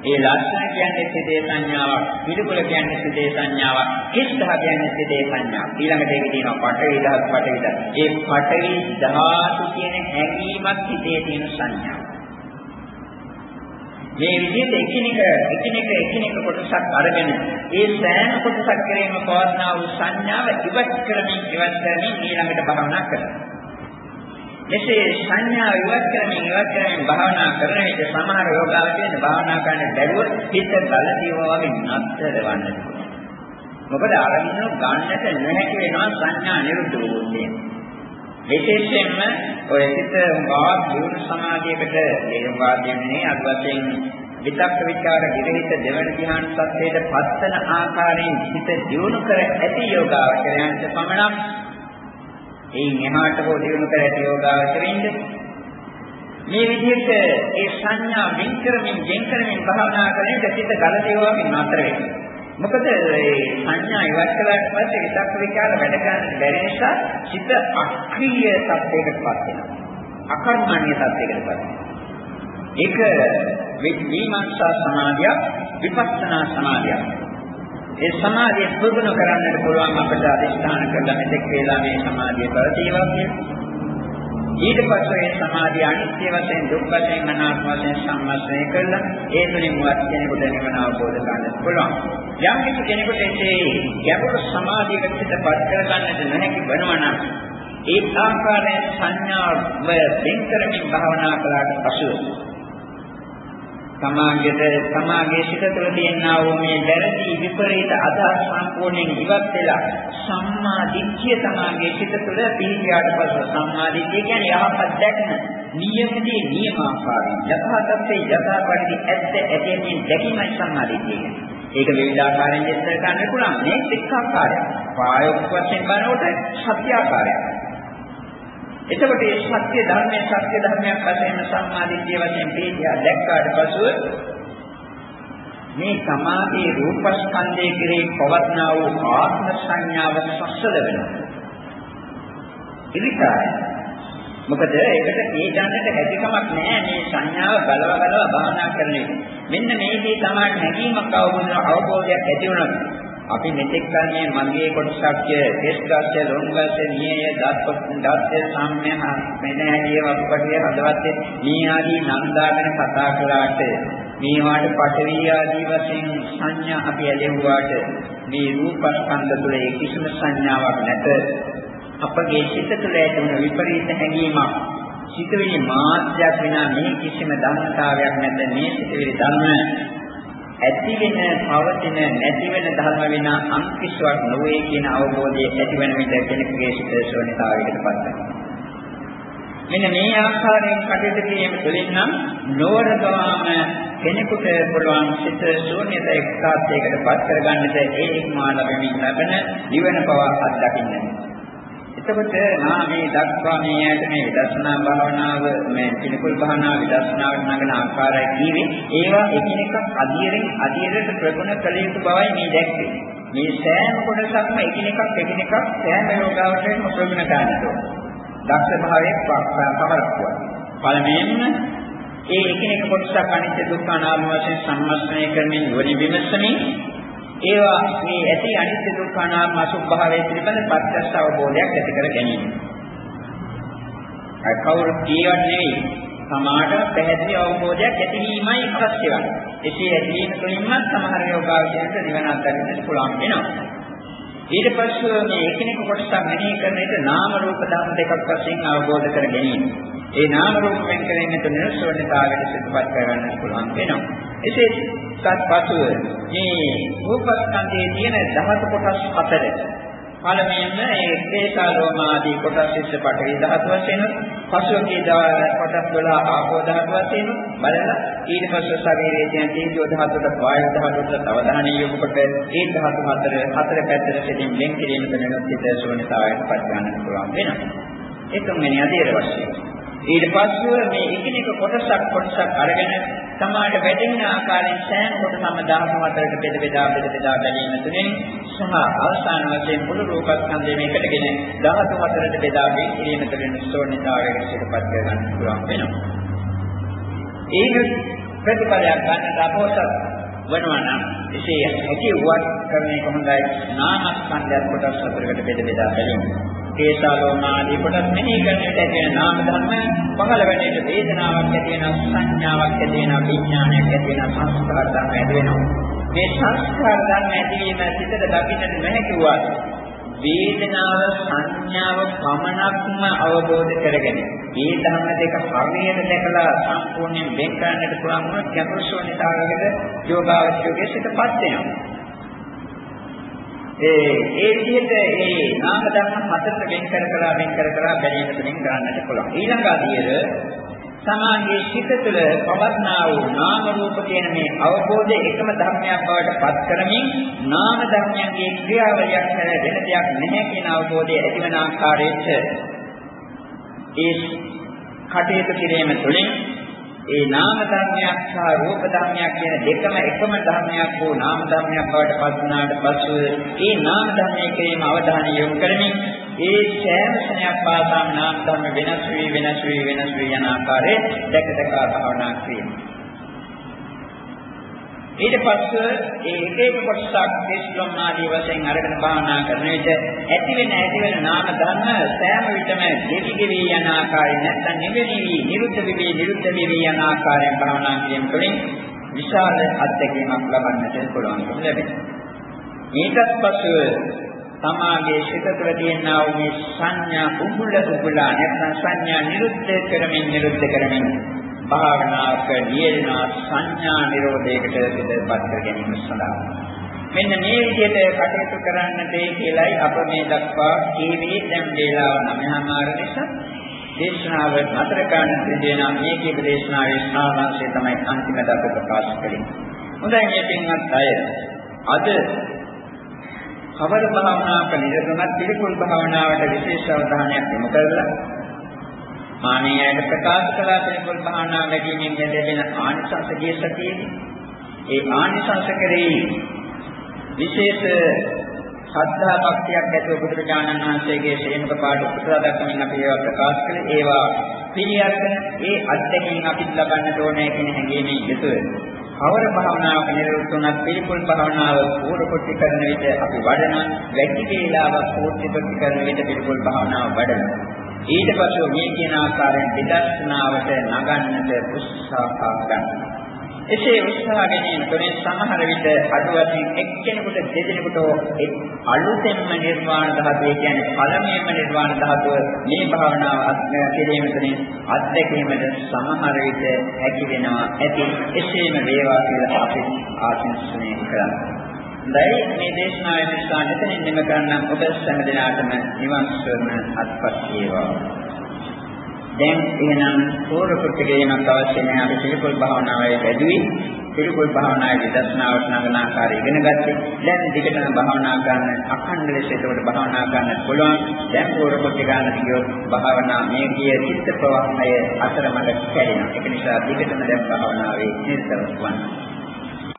ඒ ලක්ෂණ කියන්නේ සිතේ සංඥාවක්, පිළිකුල කියන්නේ සිතේ සංඥාවක්, කිස්දහ කියන්නේ සිතේ සංඥාවක්. ඊළඟට ඒකේ තියෙනවා පඨවි ධාතු, පඨවි ධාතු. ඒ පඨවි ධාතු කියන හැඟීමක් සිතේ තියෙන සංඥාවක්. මේ විදිහට එකිනෙක එකිනෙක එකිනෙක කොටසක් අරගෙන ඒ සෑම කොටසක් කෙරෙහිම පවත්නා වූ සංඥාව ඉවත් කරමින් ඉවත් කරමින් ඊළඟට භාවනා කරනවා. මෙසේ සංඥා ඉවත් කරමින් ඉවත් කරමින් භාවනා කරන විට සමහර යෝගාවචරයන් භාවනා කරන්න බැරුව හිත ගලතියවා වගේ නතර වන්නට මොකද අරමුණ ගන්නට නොහැකි වෙනවා සංඥා නිරුද්ධ වුණේ. විශේෂයෙන්ම ඔය සිත වාග් දියුණු සමාධියකට ඒ වාදයන්නේ අද වශයෙන් විතක්ක විචාර විරහිත දෙවන ධ්‍යාන සත්‍යයට පත්තන ආකාරයෙන් හිත දියුණු කර ඇති යෝගාවචරයන්ට පමණක් එයින් එහාට හෝ දිනු කර ඇති යෝගාවචරින්ද මේ විදිහට ඒ සංඥා වෙන් කරමින් වෙන් කරමින් භාවනා කරනකොට සිත ගලදේවාමින් නතර වෙනවා. මොකද මේ සංඥා ඉවත් කළාට පස්සේ විතක් විචාර වැඩ ගන්න බැරි නිසා සිත අක්‍රීය තත්යකටපත් වෙනවා. අකර්මණීය තත්යකටපත් වෙනවා. ඒක විමර්ශා සමාධිය විපස්සනා සමාධිය. ඒ සමාධිය ප්‍රගුණ කරන්නට පුළුවන් අපිට අධිෂ්ඨාන කරලා මෙතෙක් වේලා මේ සමාධිය පවතිවා කියලා. ඊට පස්සේ ඒ සමාධිය අනිත්‍ය වශයෙන් දුක් වශයෙන් අනාත්ම වශයෙන් සම්මස්නය කරලා ඒ තුලින් වත් කෙනෙකුට නිවන අවබෝධ කරගන්න පුළුවන්. යම් කිසි කෙනෙකුට ඒ ගැඹුරු සමාධියකට පිටපත් කරගන්නට නොහැකි වෙනවා නම් ඒ ආකාරයෙන් සංඥාව වෙන් කරමින් භාවනා කළාට පසු සමාගයේ සමාගයේ සිට තුළ තියෙනා වූ මේ වැරදි විපරීත අදහස් සම්පූර්ණයෙන් ඉවත් වෙලා සම්මා දිට්ඨිය සමාගයේ සිට තුළ පිහිටියාට පස්සේ සම්මා දිට්ඨිය කියන්නේ යහපත් දැක්ම. නියමදී නියමාකාරයෙන් යථාර්ථයේ යථාපරිදි ඇත්ත ඇදෙමින් දැකීමයි සම්මා දිට්ඨිය ඒක විවිධ ආකාරයෙන් විස්තර කරන්න පුළුවන්. මේ එක් ආකාරයක් ප්‍රායෝගික වශයෙන් බලනකොට සත්‍ය ආකාරයක් එතකොට මේ සත්‍ය ධර්මයේ සත්‍ය ධර්මයක් වශයෙන් සම්මාදිට්ඨිය වශයෙන් පිළිගියා දැක්කාට පසුව මේ සමාධියේ රූපස්කන්ධයේ කෙරේ පවත්නා වූ ආත්ම සංඥාව සස්සල වෙනවා. ඉතිකාරය. මොකද ඒකට ඒ ගන්නට හැකියාවක් නැහැ මේ සංඥාව බලව බලව භාවනා කරන එක. මෙන්න මේකේ තමයි හැඟීමක් අවබෝධ අවබෝධයක් ඇති වෙනවා. අපි මෙතෙක් කල මේ මගේ කොටසක් කෙස්ගස්ය ලොංගස්ය නියය දත්පත්ය සම්ම්‍ය මෙනහැලිය වප්පටිය හදවතේ මේ ආදී නන්දාගෙන කතා කළාට මේවාට පටවි ආදී වශයෙන් සංඥා අපි ඇලෙව්වාට මේ රූපස්කන්ධ තුළ ඒ කිසිම සංඥාවක් නැත. අපගේ සිත තුළ ඇතිවන විපරීත හැඟීමක් සිතවිලි මාත්‍රයක් විනා මේ කිසිම ධර්මතාවයක් නැත. මේ සිතවිලි ධර්ම ඇති වෙන පවතින නැති වෙන ධර්ම වෙන අන්තිස්වක් නොවේ කියන අවබෝධය ඇති වෙන විට කෙනෙකුගේ සිත ශෝණිතාවයකටපත් වෙනවා. මෙන්න මේ ආකාරයෙන් කටයුතු කිරීම තුළින් නම් නෝරදවාම කෙනෙකුට පුළුවන් සිත ශූන්‍යත එක්තාත්යකටපත් කරගන්නට ඒ ඉක්මා ලැබෙමින් ලැබෙන නිවන බව අත්දකින්න. එතකොට නා මේ දක්වා මේ ඇයට මේ විදර්ශනා භාවනාව මේ පිළිකුල් භාවනාව විදර්ශනාවට නගන ආකාරය කීවේ ඒවා එකිනෙකක් අධිරෙන් අධිරට ප්‍රගුණ කළ යුතු බවයි මේ දැක්කේ. මේ සෑම කොටසක්ම එකිනෙකක් එකිනෙකක් සෑම යෝගාවටම ප්‍රගුණ ගන්නවා. දක්ෂ භාවයේ පවරක්කුවා. පළමුවෙන්ම ඒ එකිනෙක කොටසක් අනිත්‍ය දුක්ඛ අනාත්ම වශයෙන් සම්මස්නය කරමින් වරි විමසමින් ඒවා මේ ඇති අනිත්‍ය දුක්ඛ අනාත්ම අසුභාවයේ පිළිබඳ පත්‍යස්ස අවබෝධයක් ඇති කර ගැනීම. අය කවුරු කියවත් නෙවෙයි සමාඩ පැහැදිලි අවබෝධයක් ඇතිවීමයි අවශ්‍ය වන්නේ. එසේ ඇතිවීම තුළින්ම සමහර යෝගාවචරයට නිවන අත්දැකීමට පුළුවන් වෙනවා. ඊට පස්සේ මේ එකිනෙක කොටසක් මෙනෙහි කරන විට නාම රූප ධර්ම දෙකක් වශයෙන් අවබෝධ කර ගැනීම. ඒ නාම රූප වෙන් කරගෙන නිර්සෝණතාවයට සිදුපත් කරගන්න පුළුවන් වෙනවා. එසේ තත්පසුව මේ රූපස්කන්ධයේ තියෙන ධාතු කොටස් හතර පළමුවෙන්ම ඒ කේසාලෝම ආදී කොටස් ඉස්ස පටවි ධාතු වශයෙන් පසුවකී කොටස් වල ආපෝ ධාතු වශයෙන් බලලා ඊට පස්ව ශරීරයේ තියෙන තේජෝ ධාතුවට වායු ධාතුවට අවධානය යොමු කොට ඒ ධාතු හතර හතර පැත්තට සිටින් වෙන් කිරීමට වෙනස් සිත ශූන්‍යතාවයට පත් ගන්නට පුළුවන් වෙනවා. ඒකම මෙන්න අධීර වශයෙන් ඊට පස්ව මේ එකිනෙක කොටසක් කොටසක් අරගෙන සමාඩ වැටෙන ආකාරයෙන් සෑම කොටසම ධාතු හතරකට බෙද බෙදා බෙද බෙදා බැලීම තුළින් සහ අවසාන වශයෙන් මුළු රූපස්කන්ධය මේකටගෙන ධාතු හතරකට බෙදා බෙදීම තුළින් ශෝණිතාවයකට සිදුපත් කරගන්න පුළුවන් වෙනවා. ඒක ප්‍රතිපලයක් ගන්නට අපෝසත් වෙනවා නම් එසේ හැකි වත් කරන්නේ කොහොමදයි නාමස්කන්ධයත් කොටස් හතරකට බෙද බෙදා බැලීම. කේසාලෝමාදී කොටස් මෙහි කරන්නට ඇතිවන නාම ධර්ම පහළ වෙන්නට වේදනාවක් ඇති වෙන සංඥාවක් ඇති වෙන විඥානයක් ඇති වෙන සංස්කාර ධර්ම ඇති වෙනවා. මේ සංස්කාර ධර්ම ඇතිවීම සිතට දකින්නට නැහැ කිව්වා වේදනාව සංඥාව පමණක්ම අවබෝධ කරගෙන මේ ධර්ම දෙක හරියට දැකලා සම්පූර්ණයෙන් වෙන් කරන්නට පුළුවන් වුණොත් ගැඹුරු ශෝණිතාවයකට යෝගාවචරයේ සිටපත් වෙනවා. ඒ ඒ විදිහට ඒ නාම ධර්ම හතරට වෙන් කර කර වෙන් කර කර බැලීම තුළින් ගන්නට පුළුවන්. ඊළඟ අදියර සමාගයේ සිත තුළ පවත්නා වූ නාම රූප කියන මේ අවබෝධය එකම ධර්මයක් බවට පත් කරමින් නාම ධර්මයන්ගේ ක්‍රියාවලියක් හැර වෙන දෙයක් නැහැ කියන අවබෝධය ඇතිවන ආකාරයට ඒ කටයුතු කිරීම තුළින් ඒ නාම ධර්මයක් සහ රූප ධර්මයක් කියන දෙකම එකම ධර්මයක් වූ නාම ධර්මයක් බවට පත් වුණාට පසු ඒ නාම ධර්මයේ කිරීම අවධානය යොමු කරමින් ඒ සෑම ක්ෂණයක් පාසාම නාම ධර්ම වෙනස් වී වෙනස් වී වෙනස් වී යන ආකාරයේ දැක දැක භාවනා කිරීම. ඊට පස්සේ ඒ එක එක කොටසක් තෙස්ලොම් ආදී වශයෙන් අරගෙන භාවනා කරන විට ඇති වෙන ඇති වෙන නාම ධර්ම සෑම විටම දෙවි ගෙවි යන ආකාරය නැත්නම් නිවෙවි නිරුද්ධ වෙවි නිරුද්ධ වෙවි යන ආකාරයෙන් භාවනා කිරීම තුළින් විශාල අත්දැකීමක් ලබන්නට පුළුවන්කම ලැබෙනවා. ඊටත් පස්සේ තමාගේ සිත තුළ තියෙනා වූ මේ සංඥා උගුල උගුලා නැත්නම් සංඥා නිරුද්ධ කරමින් නිරුද්ධ කරමින් භාවනාවක නියලනා සංඥා නිරෝධයකට සිතපත් කර ගැනීම සඳහා මෙන්න මේ විදිහට කටයුතු කරන්නට කියලායි අප මේ දක්වා කීවේ දැන් වේලාව 9:00 නිසා දේශනාව නතර කරන්න දෙනා මේ කීප දේශනාවේ ස්නාවාංශය තමයි අන්තිමට අප ප්‍රකාශ කළේ. හොඳයි මේ පින්වත් අය අද කවර භාවනාවක නිරතවත් පිළිකුල් භාවනාවට විශේෂ අවධානයක් යොමු කරලා මානියයට ප්‍රකාශ කළා පිළිකුල් භාවනාව වැඩිමින් ලැබෙන ආනිසංස ජීසතියේදී ඒ ආනිසංස කෙරෙහි විශේෂ ශ්‍රද්ධා භක්තියක් ඇතුව බුදුරජාණන් වහන්සේගේ ශ්‍රේණික පාඩ උපසලා දක්වමින් අපි ඒවා ප්‍රකාශ කළේ. ඒවා පිළිඅරගෙන ඒ අත්දැකීම් අපිට ලබන්න ඕනේ කියන හැඟීමෙන් යුතුව. කවර භාවනාවක නිරත වුණත් පිළිකුල් භාවනාව පූර්ව කොට කරන විට අපි වඩන වැඩි වේලාවක් පූර්ති කොට කරන විට පිළිකුල් භාවනාව වඩන ඊට පස්ව මේ කියන ආකාරයෙන් විදර්ශනාවට නගන්නට උත්සාහ ගන්නවා එසේ උත්සාහ ගැනීම තුළින් සමහර විට අඩු වශයෙන් එක්කෙනෙකුට දෙදෙනෙකුට අලුතෙන්ම නිර්වාණ ධාතුව කියන්නේ පළමුවෙන්ම නිර්වාණ ධාතුව මේ භාවනාව කිරීම තුළින් අත්දැකීමට සමහර විට හැකි වෙනවා ඇති එසේම වේවා කියලා අපි ආශිර්වාදනය කරනවා. දැයි මේ දේශනාවේ නිසා මෙතනින් නිම කරන්න ඔබ සෑම දිනාටම නිවන් සුවම අත්පත් වේවා. දැන් එහෙනම් පූර්ව කුට්ටකේමක් අවශ්‍ය නැහැ අපි පිළිකුල් භාවනාවේ වැඩි පිළිකුල් භාවනාවේ විදර්ශනාවට නගන ආකාරය ඉගෙන ගත්තේ. දැන් දිගටම භාවනා කරන්න අඛණ්ඩ ලෙස ඒකට භාවනා කරන්න පුළුවන්. දැන් පූර්ව කුට්ටකාන කියොත් භාවනා මේ කිය චිත්ත ප්‍රවාහය අතරමඟ කැඩෙනවා. ඒක නිසා දිගටම දැන් භාවනාවේ නිරත වෙන්න.